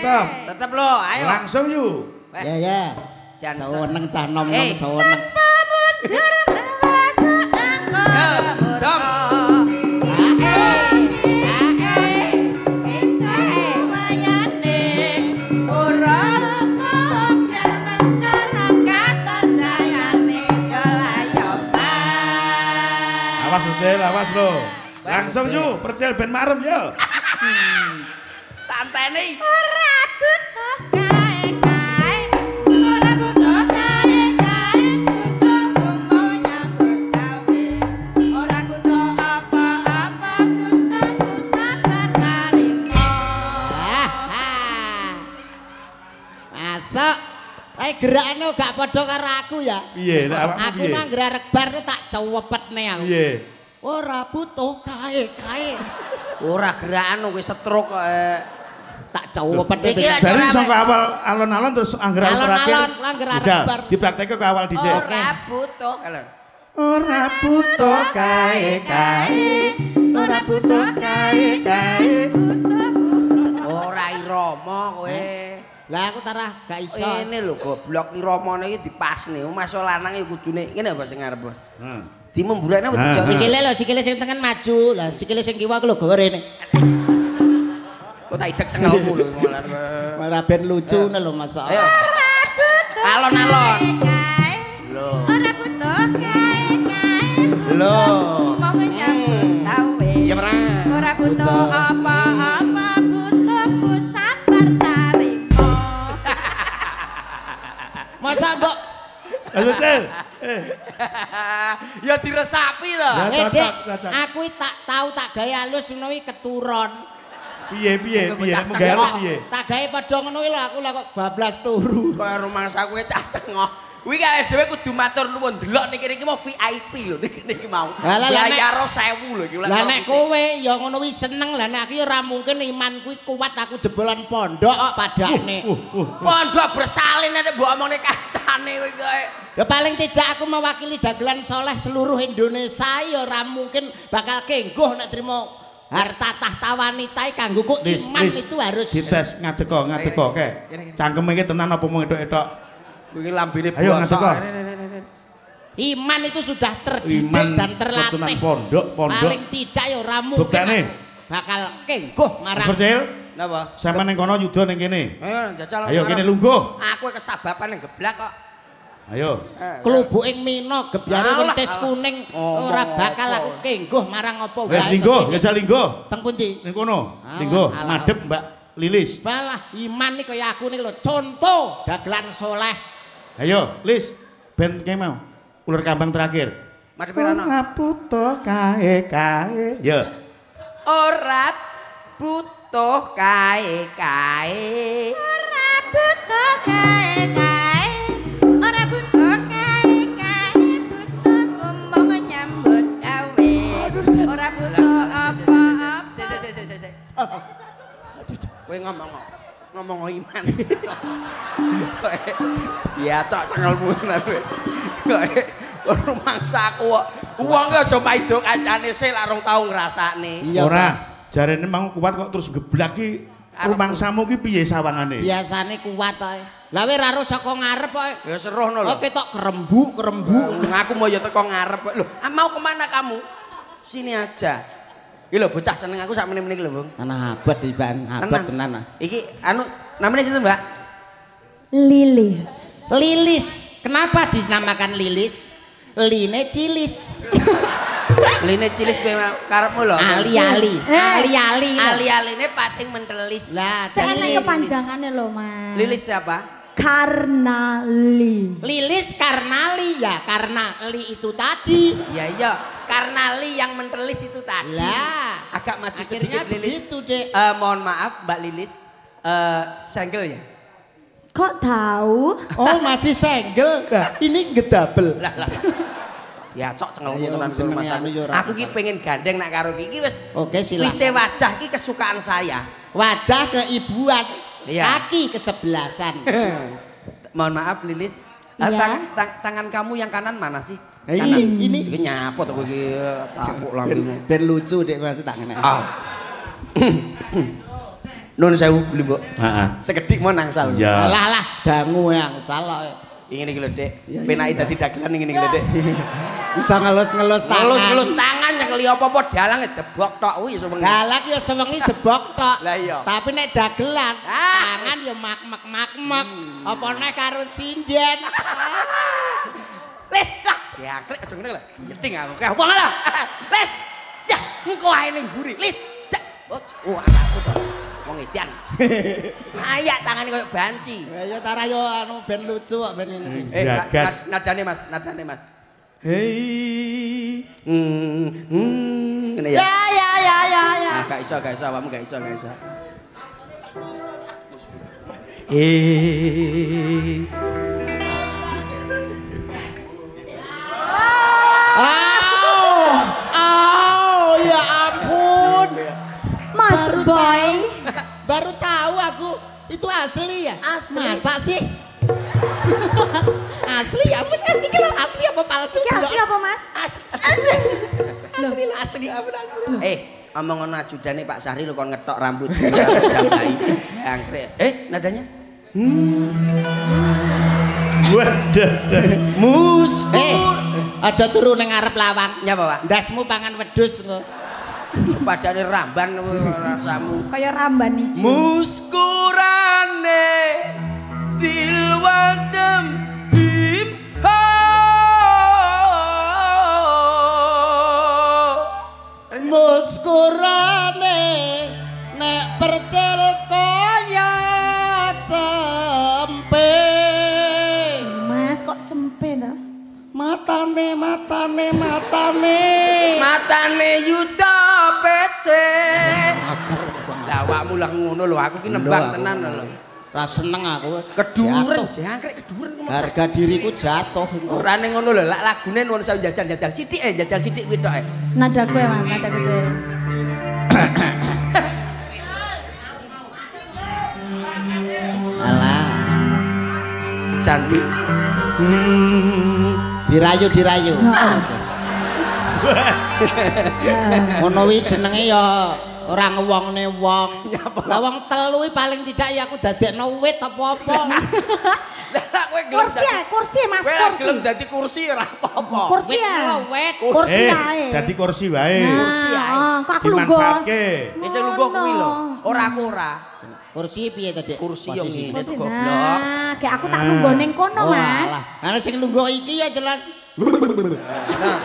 Tetap. tetep lo, ayo. Langsung yuk. ya ya. Jangan. Seweneng cah nom-nom Eh. seweneng. Mundur merasa angkot. Dom. Awas Ucil, awas lo. Langsung yuk, percil ben marem yo. Tanteni. Eh gerakane gak padha karo aku ya. Piye, nek awakmu Aku nang grek bar tak cewepetne aku. Piye? Ora butuh kae-kae. Ora gerakan kowe stroke kok. eh. Tak cewepetne. Iki lah, Dari saka awal alon-alon terus anggaran terakhir. Alon-alon, langgar Udah, bar. dipraktekke ke awal dhisik. Ora butuh. Kalau. Ora butuh kae-kae. Ora butuh kae-kae. Ora irama kowe. Lah aku tarah gak iso. Ini lho goblok iramane iki dipasne. Masuk lanang iki kudune ngene Bos sing ngarep Bos. Nah. Di memburane apa dijok? Sikile lho, sikile sing tengen maju. Lah sikile sing kiwa aku lho gawe rene. Kok tak idek cengelmu lho malah. Ora ben lucu lho masa. Ayo. Alon-alon. Lho. Lho. Masa mbok Mas. Eh, ya diresapi to. Ya, Eh, cocok, cocok. aku iki tak tahu tak gawe halus ngono iki keturon. piye piye piye kok. piye? Tak gawe padha ngono iki lho aku lah kok bablas turu. Kaya rumah saku cah cengok. Kuwi kae dhewe kudu matur nuwun delok niki iki mau VIP lho niki niki mau. Lah, nek- Bayar 1000 lho iki Lah nek kowe ya ngono kuwi seneng lah nek aku ya ora mungkin iman kuwi kuat aku jebolan pondok kok padane. Uh, uh. pondok bersalin nek mbok omongne kancane kowe kae. Ya paling tidak aku mewakili dagelan soleh seluruh Indonesia ya ora mungkin bakal kengguh nek trimo harta tahta wanita iki kanggo kok iman itu harus Dites ngadeko ngadeko ke. Gini, gini. Cangkeme iki tenan apa mung etok-etok? Kuwi lambene ini. Iman itu sudah terdidik Iman dan terlatih. pondok, pondok. Paling tidak ya ora mungkin Buktane? bakal kengguh marang Percil, Napa? sama neng kono yuda neng kene. Ayo jajal. Ayo kene lungguh. Aku kesababan yang geblak kok. Ayo. Eh, klubuking Mina gebyare wentis alah. kuning ora bakal aku kengguh marang apa wae. linggo, Teng jajal linggo. Teng pundi? Neng kono, Alah, linggo, alah. madep Mbak Lilis. Balah iman nih kaya aku nih lho contoh dagelan soleh. Ayo, Lis, ben kayak mau. Ular kambang terakhir. Madep Rano. Ngaputo kae kae. Ya. Ora butuh kae-kae. Ora butuh kae-kae, ora butuh kae-kae, butuh kumbang nyambut gawe. Ora butuh apa-apa. Sik sik sik sik sik. Kowe ngomong ngomong iman. Kowe ya cok cengelmu tenan kowe. Kowe rumangsa aku kok. Wong ki aja maido kancane sik lak rong tau ngrasakne. Iya, Ora, jarene mau kuat kok terus geblak ki rumangsamu ki piye sawangane? Biasane kuat ae. Lah we ra saka ngarep kok. Ya serono lho. Oh ketok kerembu, kerembu. Aku mau ya teko ngarep kok. Loh, ah, mau kemana kamu? Sini aja. Iki lho bocah seneng aku sak meneh-meneh iki lho, Bung. Ana abot Iban, abot tenan. ah. Iki anu namanya sinten, Mbak? Lilis. Lilis. Kenapa dinamakan Lilis? Line cilis. Line cilis kowe karepmu lho. Ali-ali. Eh. Ali-ali. Ali-aline pating mentelis. Lah, Saya lilis. kepanjangannya loh, Mas. Lilis siapa? Karnali. Lilis karena li ya, karena li itu tadi. Ya iya, karena li yang mentelis itu tadi. Lah, Agak maju akhirnya sedikit Lilis. begitu, Dek. Eh, mohon maaf Mbak Lilis. Eh, single ya? Kok tahu? Oh, masih single. Ini gedabel. Lah lah. Ya cok cengelmu Ayo, tenan rumah anu ya ora Aku ki pengen gandeng nak karo ki. Iki wis Oke, silakan. Vise wajah ki kesukaan saya. Wajah keibuan, Iya. kaki kesebelasan. Mohon maaf Lilis. Eh, Iya. tangan, tang- tangan kamu yang kanan mana sih? Eh, Kanan. ini, ini. Nyapot aku iki tapuk lambemu. Ben lucu dek mas tangannya. Ah. Nun sewu beli mbok. Heeh. Sekedik mau nangsal. Ya. Alah lah, dangu yang salah. Ingin iki lho, Dek. Penaki dadi dagelan ingin iki lho, Dek. Bisa ngelus-ngelus tangan. Ngelus-ngelus tangan nyekeli apa-apa dalang debok tok kuwi iso bengi. Galak ya sewengi debok tok. Lah iya. Tapi nek dagelan, Ah. tangan ya mak-mak mak-mak. Apa nek karo sinden. Les, lah, jangkrik aja ngene lho. Yeting aku. Kah wong lah. Les. Ya, engko ae ning mburi. Les. Jak. Oh, aku to. Wong edan. Ayak tangane koyo banci. Ya ya tara yo anu ben lucu kok ben ini. Eh, na- Gagas. na- nadane Mas, nadane Mas. Hei. Hmm, hmm, ngene ya. Ya ya ya ya ya. Nah, gak iso, gak iso, awakmu gak iso, gak iso. Ya ampun. Mas Boy. Baru tahu aku itu asli ya? Asli. Masa sih? asli ya? Bener iki lho asli apa palsu? Asli apa, Mas? Asli. Asli. Eh, omong ngono ajudane Pak Sahri lu kon ngetok rambut jambai. Angkrik. Eh, nadanya? Waduh. Mus. Eh, aja turu ning ngarep lawang. Nyapa, Pak? Ndasmu pangan wedhus engko. Padane ramban rasamu. Kayak ramban nih. Muskurane dilwatem him ha Muskurane nek percil Matane matane matane. matane yuda pece. Lah awakmu lah ngono lho aku ki nembang tenan lho. Ra seneng aku. keduren jangkrik keduren Harga diriku jatuh. ora ning ngono lho lak lagune nuwun sewu jajal-jajal sithik eh jajal sithik kuwi tok eh Nadaku Mas, nadaku sih. Alah, cantik dirayu dirayu. Heeh. Ngono wi jenenge ya Ora ngewongne wong. Lah wong telu iki paling tidak ya aku dadekno wit apa-apa. Kowe Kursi ya, kursi Mas, Kowe kursi. gelem dadi kursi ora apa-apa. Kursi Wit ya. Kursi Eh, ae. dadi kursi wae. Nah, oh, kok aku lungguh. Dimanfaatke. Wis lungguh kuwi lho. Ora aku ora. Kursi piye to, Dik? Kursi Posisi. ngene Kursi. tuh goblok. Nah, kayak aku tak lungguh ning kono, Oh, Mas. alah. Karena sing lungguh iki ya jelas Nah.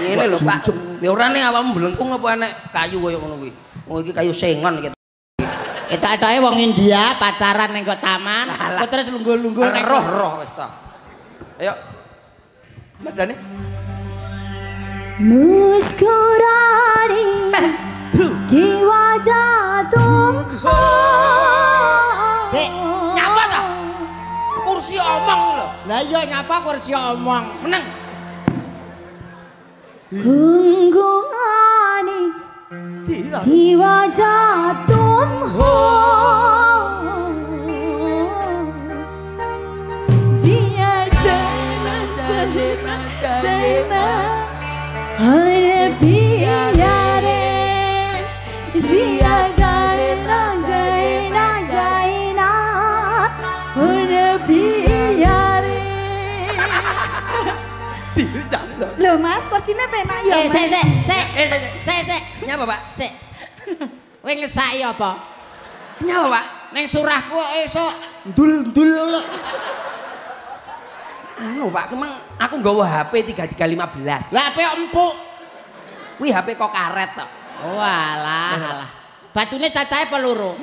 Ngene lho, Pak. Ya ora ning awakmu blengkung apa enek kayu koyo ngono kuwi. Oh iki kayu sengon iki. Etak-etake wong India pacaran ning kok taman, kok terus lungguh-lungguh ning roh roh wis ta. Ayo. Madane muskurari ki wajah tumho nyapa ta? Kursi omong lho. Lah iya nyapa kursi omong. Meneng. Gungguani ki wajah tumho Zia jana jana Loh mas, kursinya penak ya eh, mas. Eh, sek, sek, sek, nyapa pak, sek. Wih ngesai apa? Nyapa pak, neng surahku eh, esok. Ndul, ndul. Anu pak, kemang Aku nggawa HP 3315. Lah HP empuk. wih HP kok karet Walah. Oh alah nah, Batunya cacai peluru.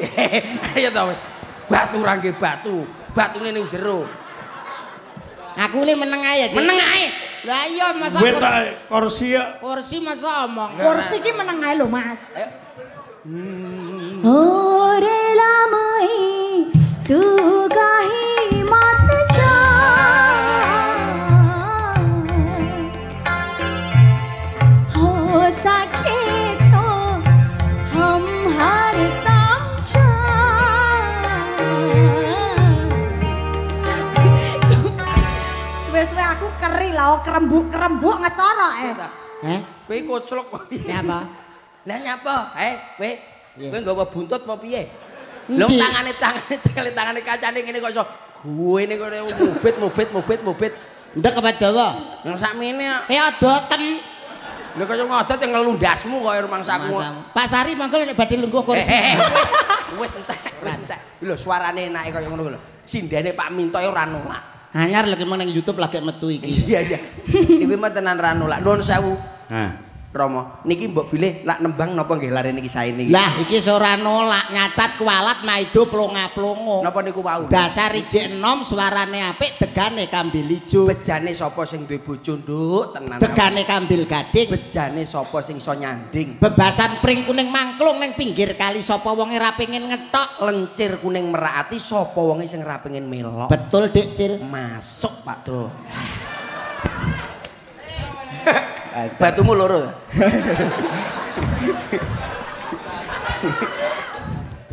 Ayo tau mas Batu rangge batu batu, ini ning jero. Aku ini meneng aja. Ya, meneng aja. Lah iya masa Wet kursi ya. Kursi mas omong. Nah, kursi nah. ki meneng aja Mas. Ayo. Hmm. Ore lamai tuh keri lah, kerembuk-kerembuk ngesoro eh. Heh? Kowe koclok kok piye? Nyapa? Lah nyapa? Eh, kowe kowe nggawa buntut apa piye? Lho Endi? tangane tangane cekele tangane kacane ngene kok iso gue ini kok mubit mubit mubit mubit. Ndek apa Jawa? Yang sakmene Eh adoten. lho kaya ngodot yang ngelundasmu kaya rumangsaku. Pak Sari mangkel nek badhe lungguh kursi. Eh, eh, Wis entek, wis entek. Lho suarane enake kaya ngono lho. Sindene Pak Minto ya ora nolak. Anyar lagi meneng YouTube lagi metu iki. Iya iya. Iki mah tenan ra nolak. Nuwun sewu. Nah, Romo, niki mbok pilih lak nembang napa nggih lare niki sae niki. Lah iki ora nolak nyacat kualat maido plonga-plongo. napa niku wau? Dasar ijik enom suarane apik degane kambil ijo. Bejane sapa sing duwe bojo nduk tenan. Degane kambil gading. bejane sapa sing iso nyanding. Bebasan pring kuning mangklung ning pinggir kali sapa wonge ra pengin ngetok. Lencir kuning merati sapa wonge sing ra pengen melok. Betul Dik Cil. Masuk Pak Do. Batumu loro.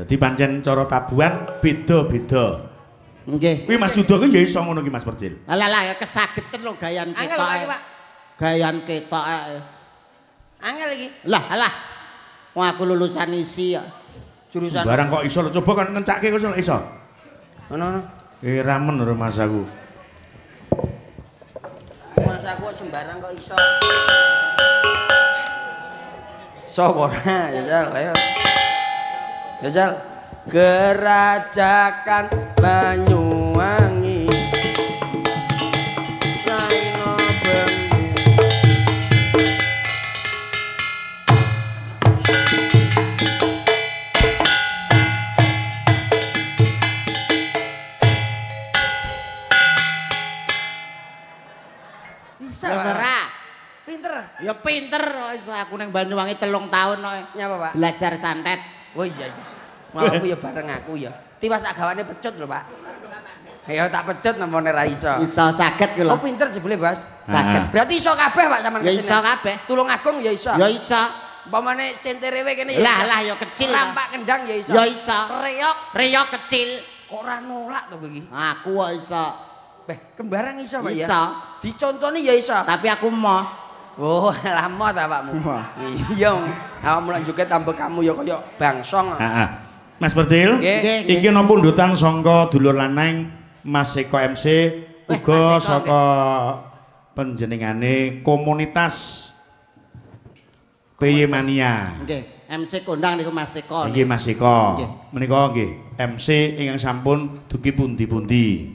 jadi pancen cara tabuhan beda-beda. Nggih. Kuwi Mas Yudo ku ya iso ngono ki Mas Percil. Alah lah ya kesageten lho gayan Angel ketok. Iki, Pak. Gayan ketok ae. Angel iki. Lah alah. Wong aku lulusan isi ya. Jurusan Barang kok iso lho, coba kan ngencake kok iso lho, iso. ono ono. Eh ramen lho Mas aku. Mas aku sembarang kok iso. Sopo ora, jajal ayo. Jajal. Gerajakan Banyuwangi. Ya pinter kok iso aku ning Banyuwangi telung tahun kok. Nyapa, Pak? Belajar santet. Oh iya iya. Mau aku ya bareng aku ya. Tiwas tak gawane pecut lho, Pak. Ya tak pecut namane ra iso. Iso saged ku lho. Oh pinter jebule, Bos. Saged. Berarti iso kabeh, Pak, sampean Ya kesini. iso kabeh. Tulung Agung ya iso. Ya iso. Umpamane senterewe kene ya. Lah lah ya kecil. Rampak kendang ya iso. Ya iso. Reok Reyok kecil. ora nolak to kowe iki. Aku kok iso. Beh, kembarang iso, Pak ya? Iso. Dicontoni ya iso. Tapi aku mau. Oh, lama ta Pakmu. Iya. Awakmu lan joget tambah kamu ya kaya bangsong. Heeh. Mas nggih. iki ana pundutan sangka dulur lanang Mas Eko MC Weh, uga saka panjenengane komunitas PY Mania. Nggih, MC kondang niku Mas Eko. Nggih Mas Eko. Nggih. Menika nggih MC ingkang sampun dugi pundi-pundi.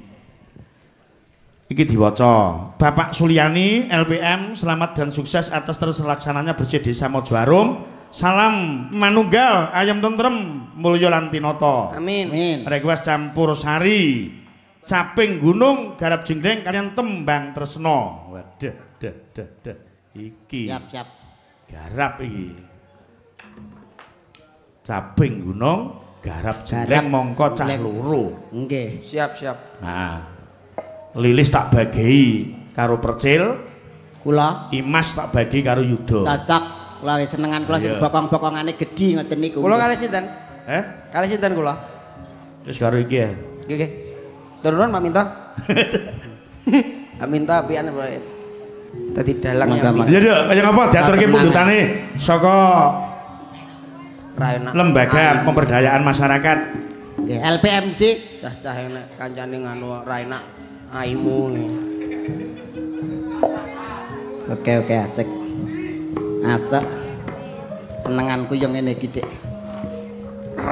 Iki diwaca. Bapak Suliani LPM selamat dan sukses atas terus terlaksananya bersih desa Mojoarum. Salam manunggal ayam tentrem mulya lan tinata. Amin. Amin. Request campur sari. Caping gunung garap jenggleng kalian tembang tresno. Waduh, dah, dah, dah. Iki Siap, siap. garap iki. Caping gunung garap jenggleng mongko cah loro. Nggih. Siap, siap. Nah, Lilis tak bagi karo Percil, Kula Imas tak bagi karo Yuda. cocok. Kula wis senengan kula sing Iya. bokong-bokongane gedhi ngoten niku. Kula kali sinten? Eh? Kali sinten kula? Terus karo iki ya. Nggih, nggih. Turunan Pak Minta. Pak Minta apian bae. Dadi dalang yang mangga. Iya, Dok, kaya ngapa diaturke pundutane saka enak. lembaga pemberdayaan masyarakat. Nggih, LPMD Cah-cah enek kancane nganu ra enak aimu. Oke oke asik. Asik. Senenganku yang ngene iki, Dik.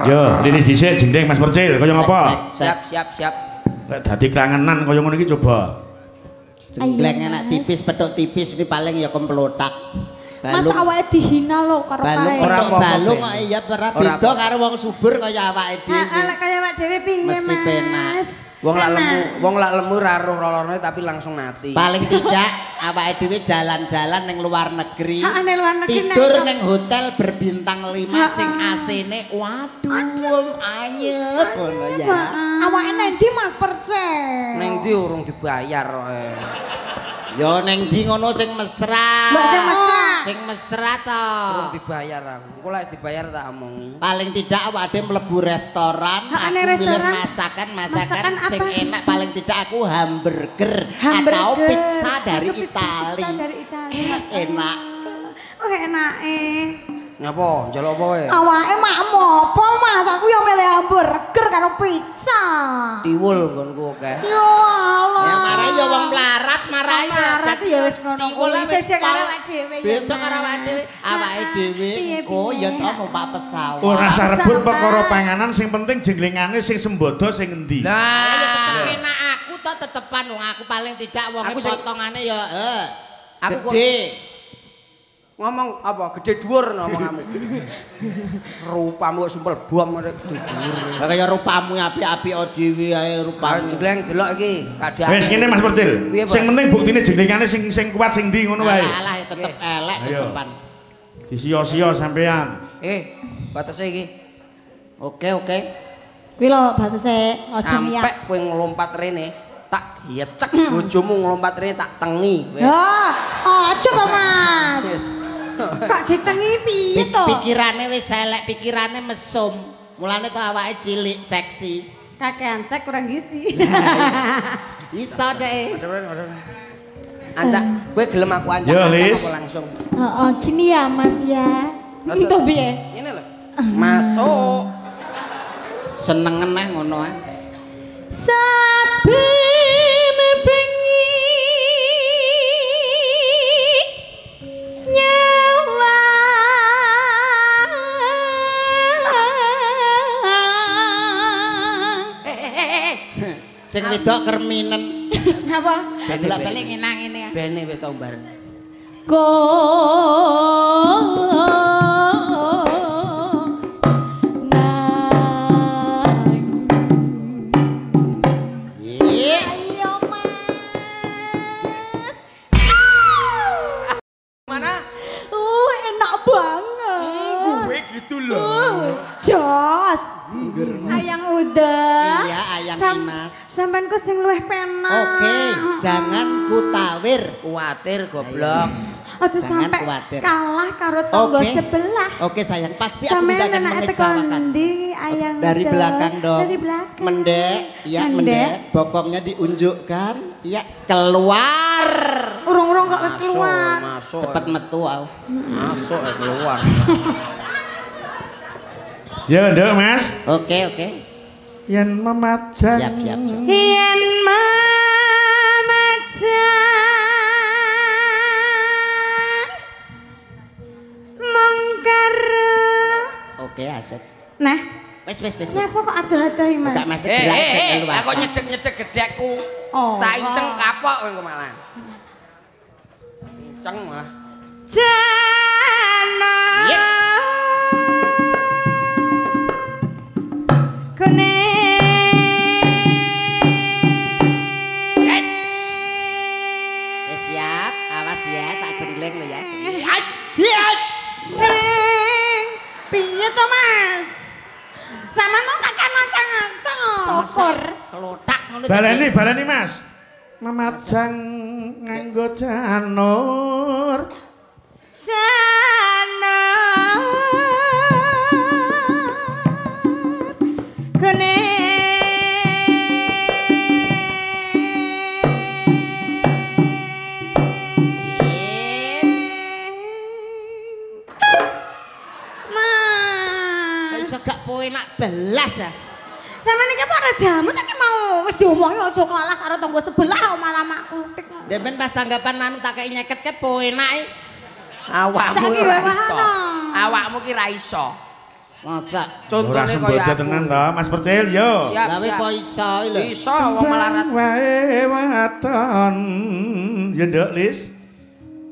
Yo, Lilis dhisik jendeng Mas Percil, kaya ngapa? Sek, Siap, siap, siap. Lek dadi klangenan kaya ngono iki coba. Jenggleng enak tipis petuk tipis ini paling ya kemplotak. Mas awake dihina lho karo balung kae. Ora petuk apa-apa, balung kok iya ora Ora beda karo wong subur kaya awake Heeh, dhewe. lek kaya awake dhewe piye, Mas? Mesti penak. Wong lak lemu, wong lak lemu ra roh tapi langsung mati. Paling tidak awake dhewe jalan-jalan ning luar negeri. Heeh, ning luar negeri, Tidur ning hotel berbintang 5 Heeh. sing AC-ne waduh anyep ngono ya. Awake nang ndi Mas Perce? Ning ndi urung dibayar kok. eh. Yo ning ndi ngono sing mesra. Mbak sing mesra. Sing mesra to. Urung dibayar aku. Engko lek dibayar tak omongi. Paling tidak awake mlebu restoran, Ha, aku restoran. masakan masakan Masakan sing apa? enak paling tidak aku hamburger, atau Hamburger. pizza dari Atau pizza- Itali. pizza dari Itali. Enak. Oh enake. Ngapa? Njaluk apa kowe? Awake makmu apa Mas? Aku yang milih hamburger karo pizza. Tiwul nggonku akeh. Yo Allah. Ya marai ya wong melarat marai ya. Melarat Dadi ya wis ngono tiwul kuwi. wis Sejak karo awake dhewe ya, Beda karo awake dhewe. Awake dhewe engko ya to numpak pesawat. Ora usah rebut perkara panganan sing penting jenglengane sing sembodo sing endi. Lah ya tetep enak aku to tetepan wong aku paling tidak wong potongane ya eh Aku gede. Ngomong apa gede dhuwur ngomong kamu. Rupamu kok sumpel bom dhuwur. Lah kaya rupamu api-api dhewe ae rupamu. Jegleng delok iki kadang. Wis ngene Mas Pak? Sing penting buktine jenglengane sing sing kuat sing ndi ngono wae. Alah tetep elek Ayo. tetepan. Disia-sia sampean. Eh, batase iki Oke oke. Kuwi lho batese aja sampe niat. kowe ngelompat rene tak diecek bojomu ngelompat rene tak tengi. Wes. Ya, aja to Mas. Kok ditengi piye to? Pikirane wis elek, pikirane mesum. Mulane to awake cilik seksi. Kakean sek kurang gizi. Iso deh. Ancak, kowe gelem aku ancak Yo, ancak Lis. apa langsung? Heeh, gini ya Mas ya. Itu piye? Ini lho. Masuk. Senengen neh ngono ae. Saben Sing wedok kerminen. apa Bolak-balik ngenang ngene. Bene wis tau bareng. ko Kuatir goblok. Aja Jangan sampai khawatir. kalah karo tonggo Oke. sebelah. Oke sayang, pasti aku tidak akan mengecewakan. ayang Dari itu. belakang dong. Dari belakang. Mendek, iya Mendek. mendek. Bokongnya diunjukkan, iya keluar. Urung-urung kok wis Masuk, keluar. masuk. Cepet metu aku. Masuk ya keluar. Ya, nduk, Mas. Oke, oke. Yen memajang. Siap, siap, siap. Yen mamajan Oke, aset. Nah, Wes, wes, wes. nyapa kok aduh-aduh Mas? Enggak mesti gerak eh, luasa. aku nyedek-nyedek gedekku. Oh. Tak inceng kapok kowe malah. Inceng malah. Jana Yep. kuning Sama mau kakek mancang-mancang Sokor. Kelotak ngono. Baleni, baleni, Mas. Memajang nganggo janur. Jana Demen pas tanggapan anu tak kei nyeket ke penak e. Awakmu Saiki ora wae iso. wahana. Awakmu ki ra iso. Masa Ora Contone kaya sembodo aku. tenan to, Mas Percil yo. Siap, siap. kok iso lho. Iso wong melarat. wae waton. Ya nduk, Lis.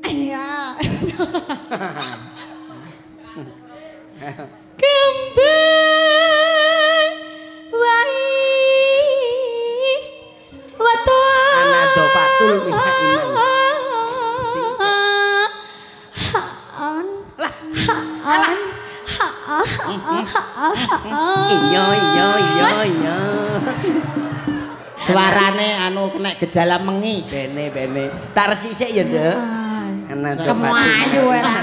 Iya. Kembang iya iya iya iya. Suarane anu kena gejala mengi. Bene bene. Tak resik sik ya, Nduk. Fatul. Kemayu era.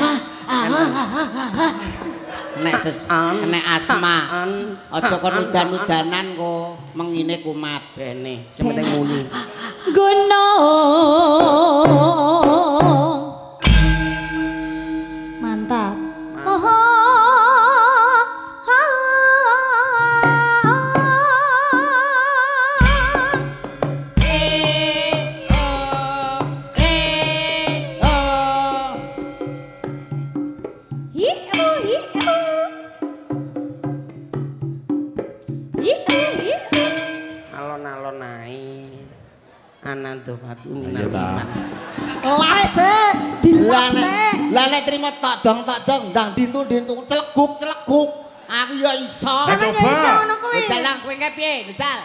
Nek ses kena asma. Aja kon udan-udanan kok mengine kumat. Bene, sementing muni. Gunung. Fatul Iya, minal ta. iman. Lap sik, Lah nek sik. lah nek trimo tok dong tok dong ndang dintu-dintu celeguk celeguk. Aku ya iso. Sampeyan coba. iso ngono kuwi. Jalang kowe nge piye? Njal.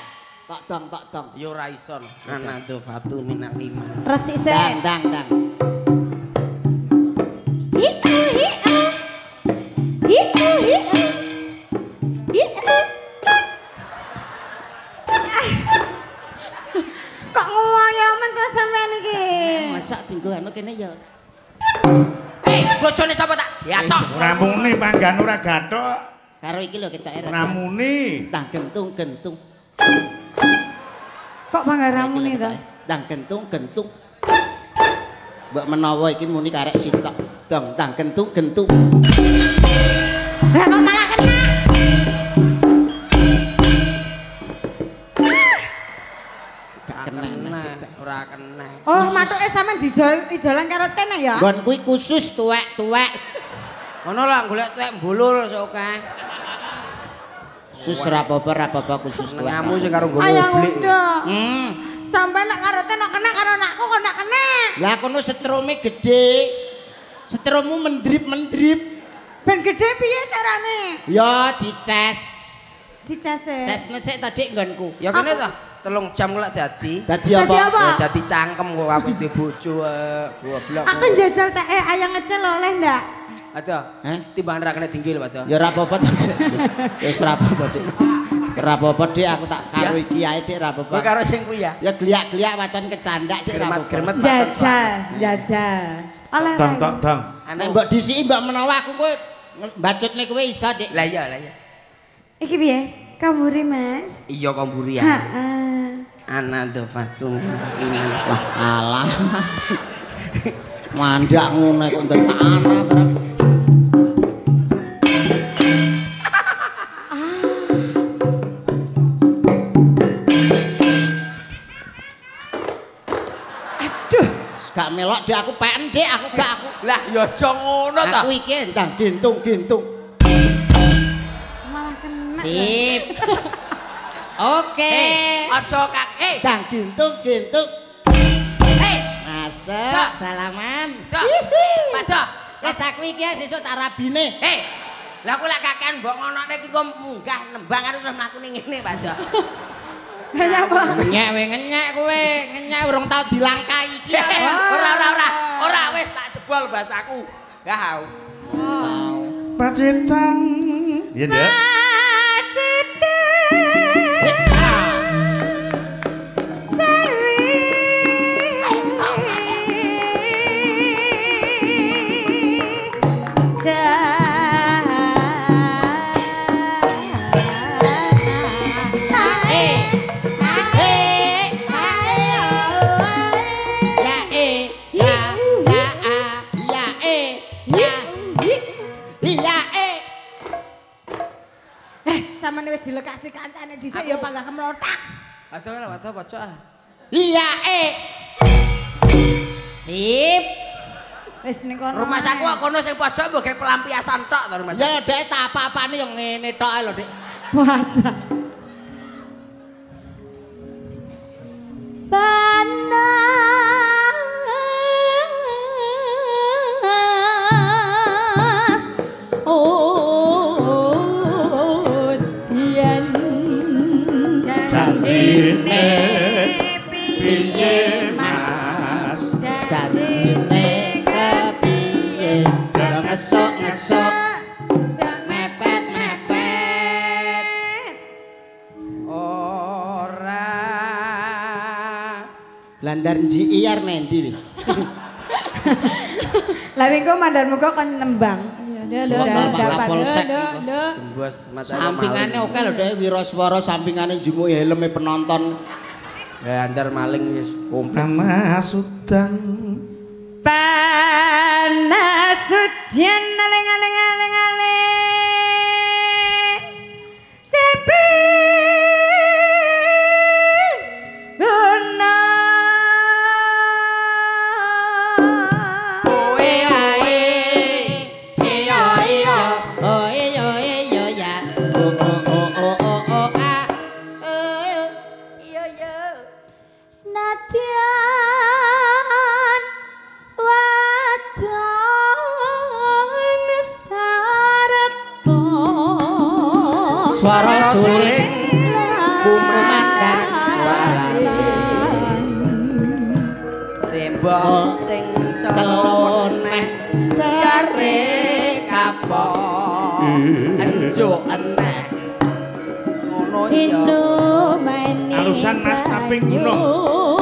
Tok dong tok dong. Yo ra ison. Anado fatul minal iman. Resik Dang sik. dang dang. Hiu, Anu kene ya. Eh, bojone sapa tak? Ya cok. Ora muni panggan ora gathok. Karo iki lho ketok Ora muni. Tang gentung gentung. Kok panggaramu nih to? Tang gentung gentung. Mbok menawa iki muni karek sitok. Dong tang gentung gentung. Lah kok dijol ijolan karo tene ya? Gon kuwi khusus tuwek-tuwek. Ngono lah golek tuwek mbulul sok akeh. Khusus rapopo rapopo khusus tuwek. Senengamu sing karo nggo udah. Hmm. Sampai nak karo tene kena karo anakku kok nak kena. Lah kono setrume gede. Setrummu mendrip-mendrip. Ben gede piye carane? Ya dites. Dicase. Tesne sik tadi nggonku. Ya kene ta, telung jam kok dadi. Dadi apa? apa? Ya dadi cangkem kok aku duwe bojo eh, goblok. Aku njajal teh eh, ayang ngecel oleh ndak? Ada. Hah? Timbangan ra kena dinggil, Pak. Ya ora apa-apa wis ora apa-apa, Dik. Ora apa-apa, Dik, aku tak karo iki ae, Dik, ora apa-apa. Kowe karo sing kuwi ya. Ya gliak-gliak wacan kecandak, Dik, ora apa-apa. Gremet-gremet Jajal, jajal. Oleh. Dang Rai. tok dang. Nek mbok disiki mbok menawa aku kowe mbacutne kowe iso, Dik. Lah iya, lah iya. Iki piye? Kamburi, Mas? Iya komburi ya. Heeh. Ana dofatun ini. Lah alah. Mandak ngono kok ndak ana Gak melok dek aku pen dek aku gak aku. Lah ya aja ngono ta. Aku iki ndang gintung-gintung. malah kena. Sip. Oke. Eh, aja kak. Eh, Ndang gintung-gintung. eh. Masuk, Dak. salaman. Padha. Wes aku iki sesuk tak rabine. Eh. Lah aku lek kakean mbok ngonokne iki kok munggah nembang karo terus mlaku ning ngene, Padha. Banyak apa? Ngenyek we ngenyek kowe, ngenyek urung tau dilangkai iki. Ora ora ora. Ora wis tak jebol bahasaku. Gah. Pacitan. Iya, Nduk. Sama wis dilekasi kancane dhisik ya panggah kemlotak. Padha ora padha pojok ah. Iya eh. Sip. Wis ning kono. Rumah saku kok kono sing pojok mbok gawe pelampiasan tok to rumah. Ya dek tak apa-apane yo ngene tok lho, Dik. puasa. Panas Landar ji iar nanti. Lah kok mandar muga kon nembang. Ya lho polsek. Sampingannya oke virus, dhewe Sampingannya sampingane ya helme penonton. Ya andar maling wis komplit. Panasudang. Panasudyan aling aling aling Alusan Mas Aping Gunung.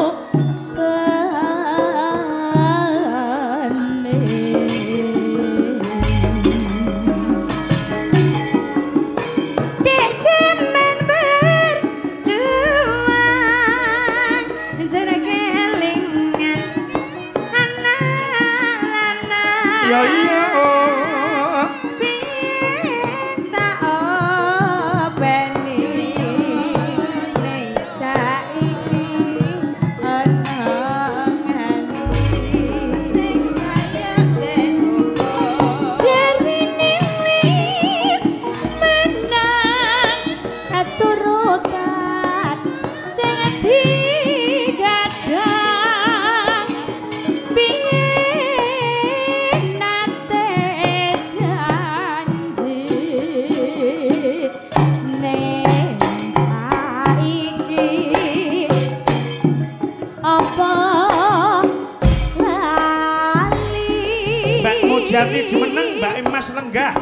Mujati jumeneng, Mbak Emas lenggah.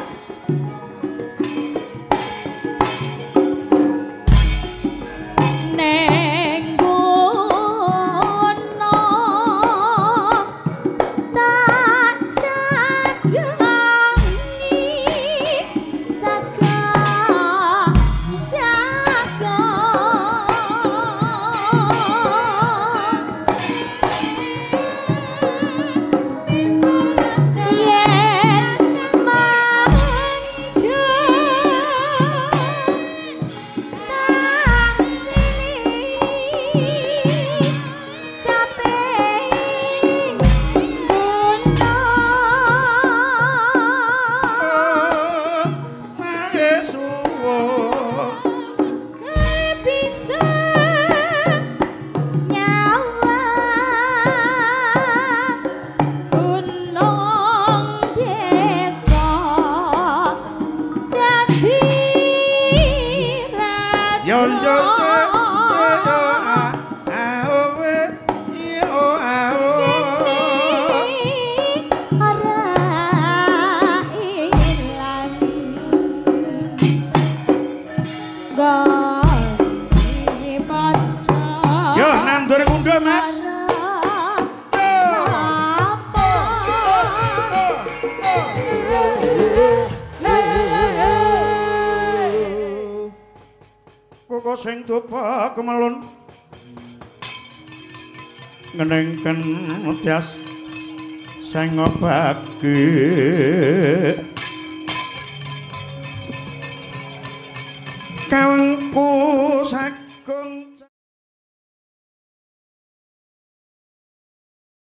Ngenengken tias sing ngobaki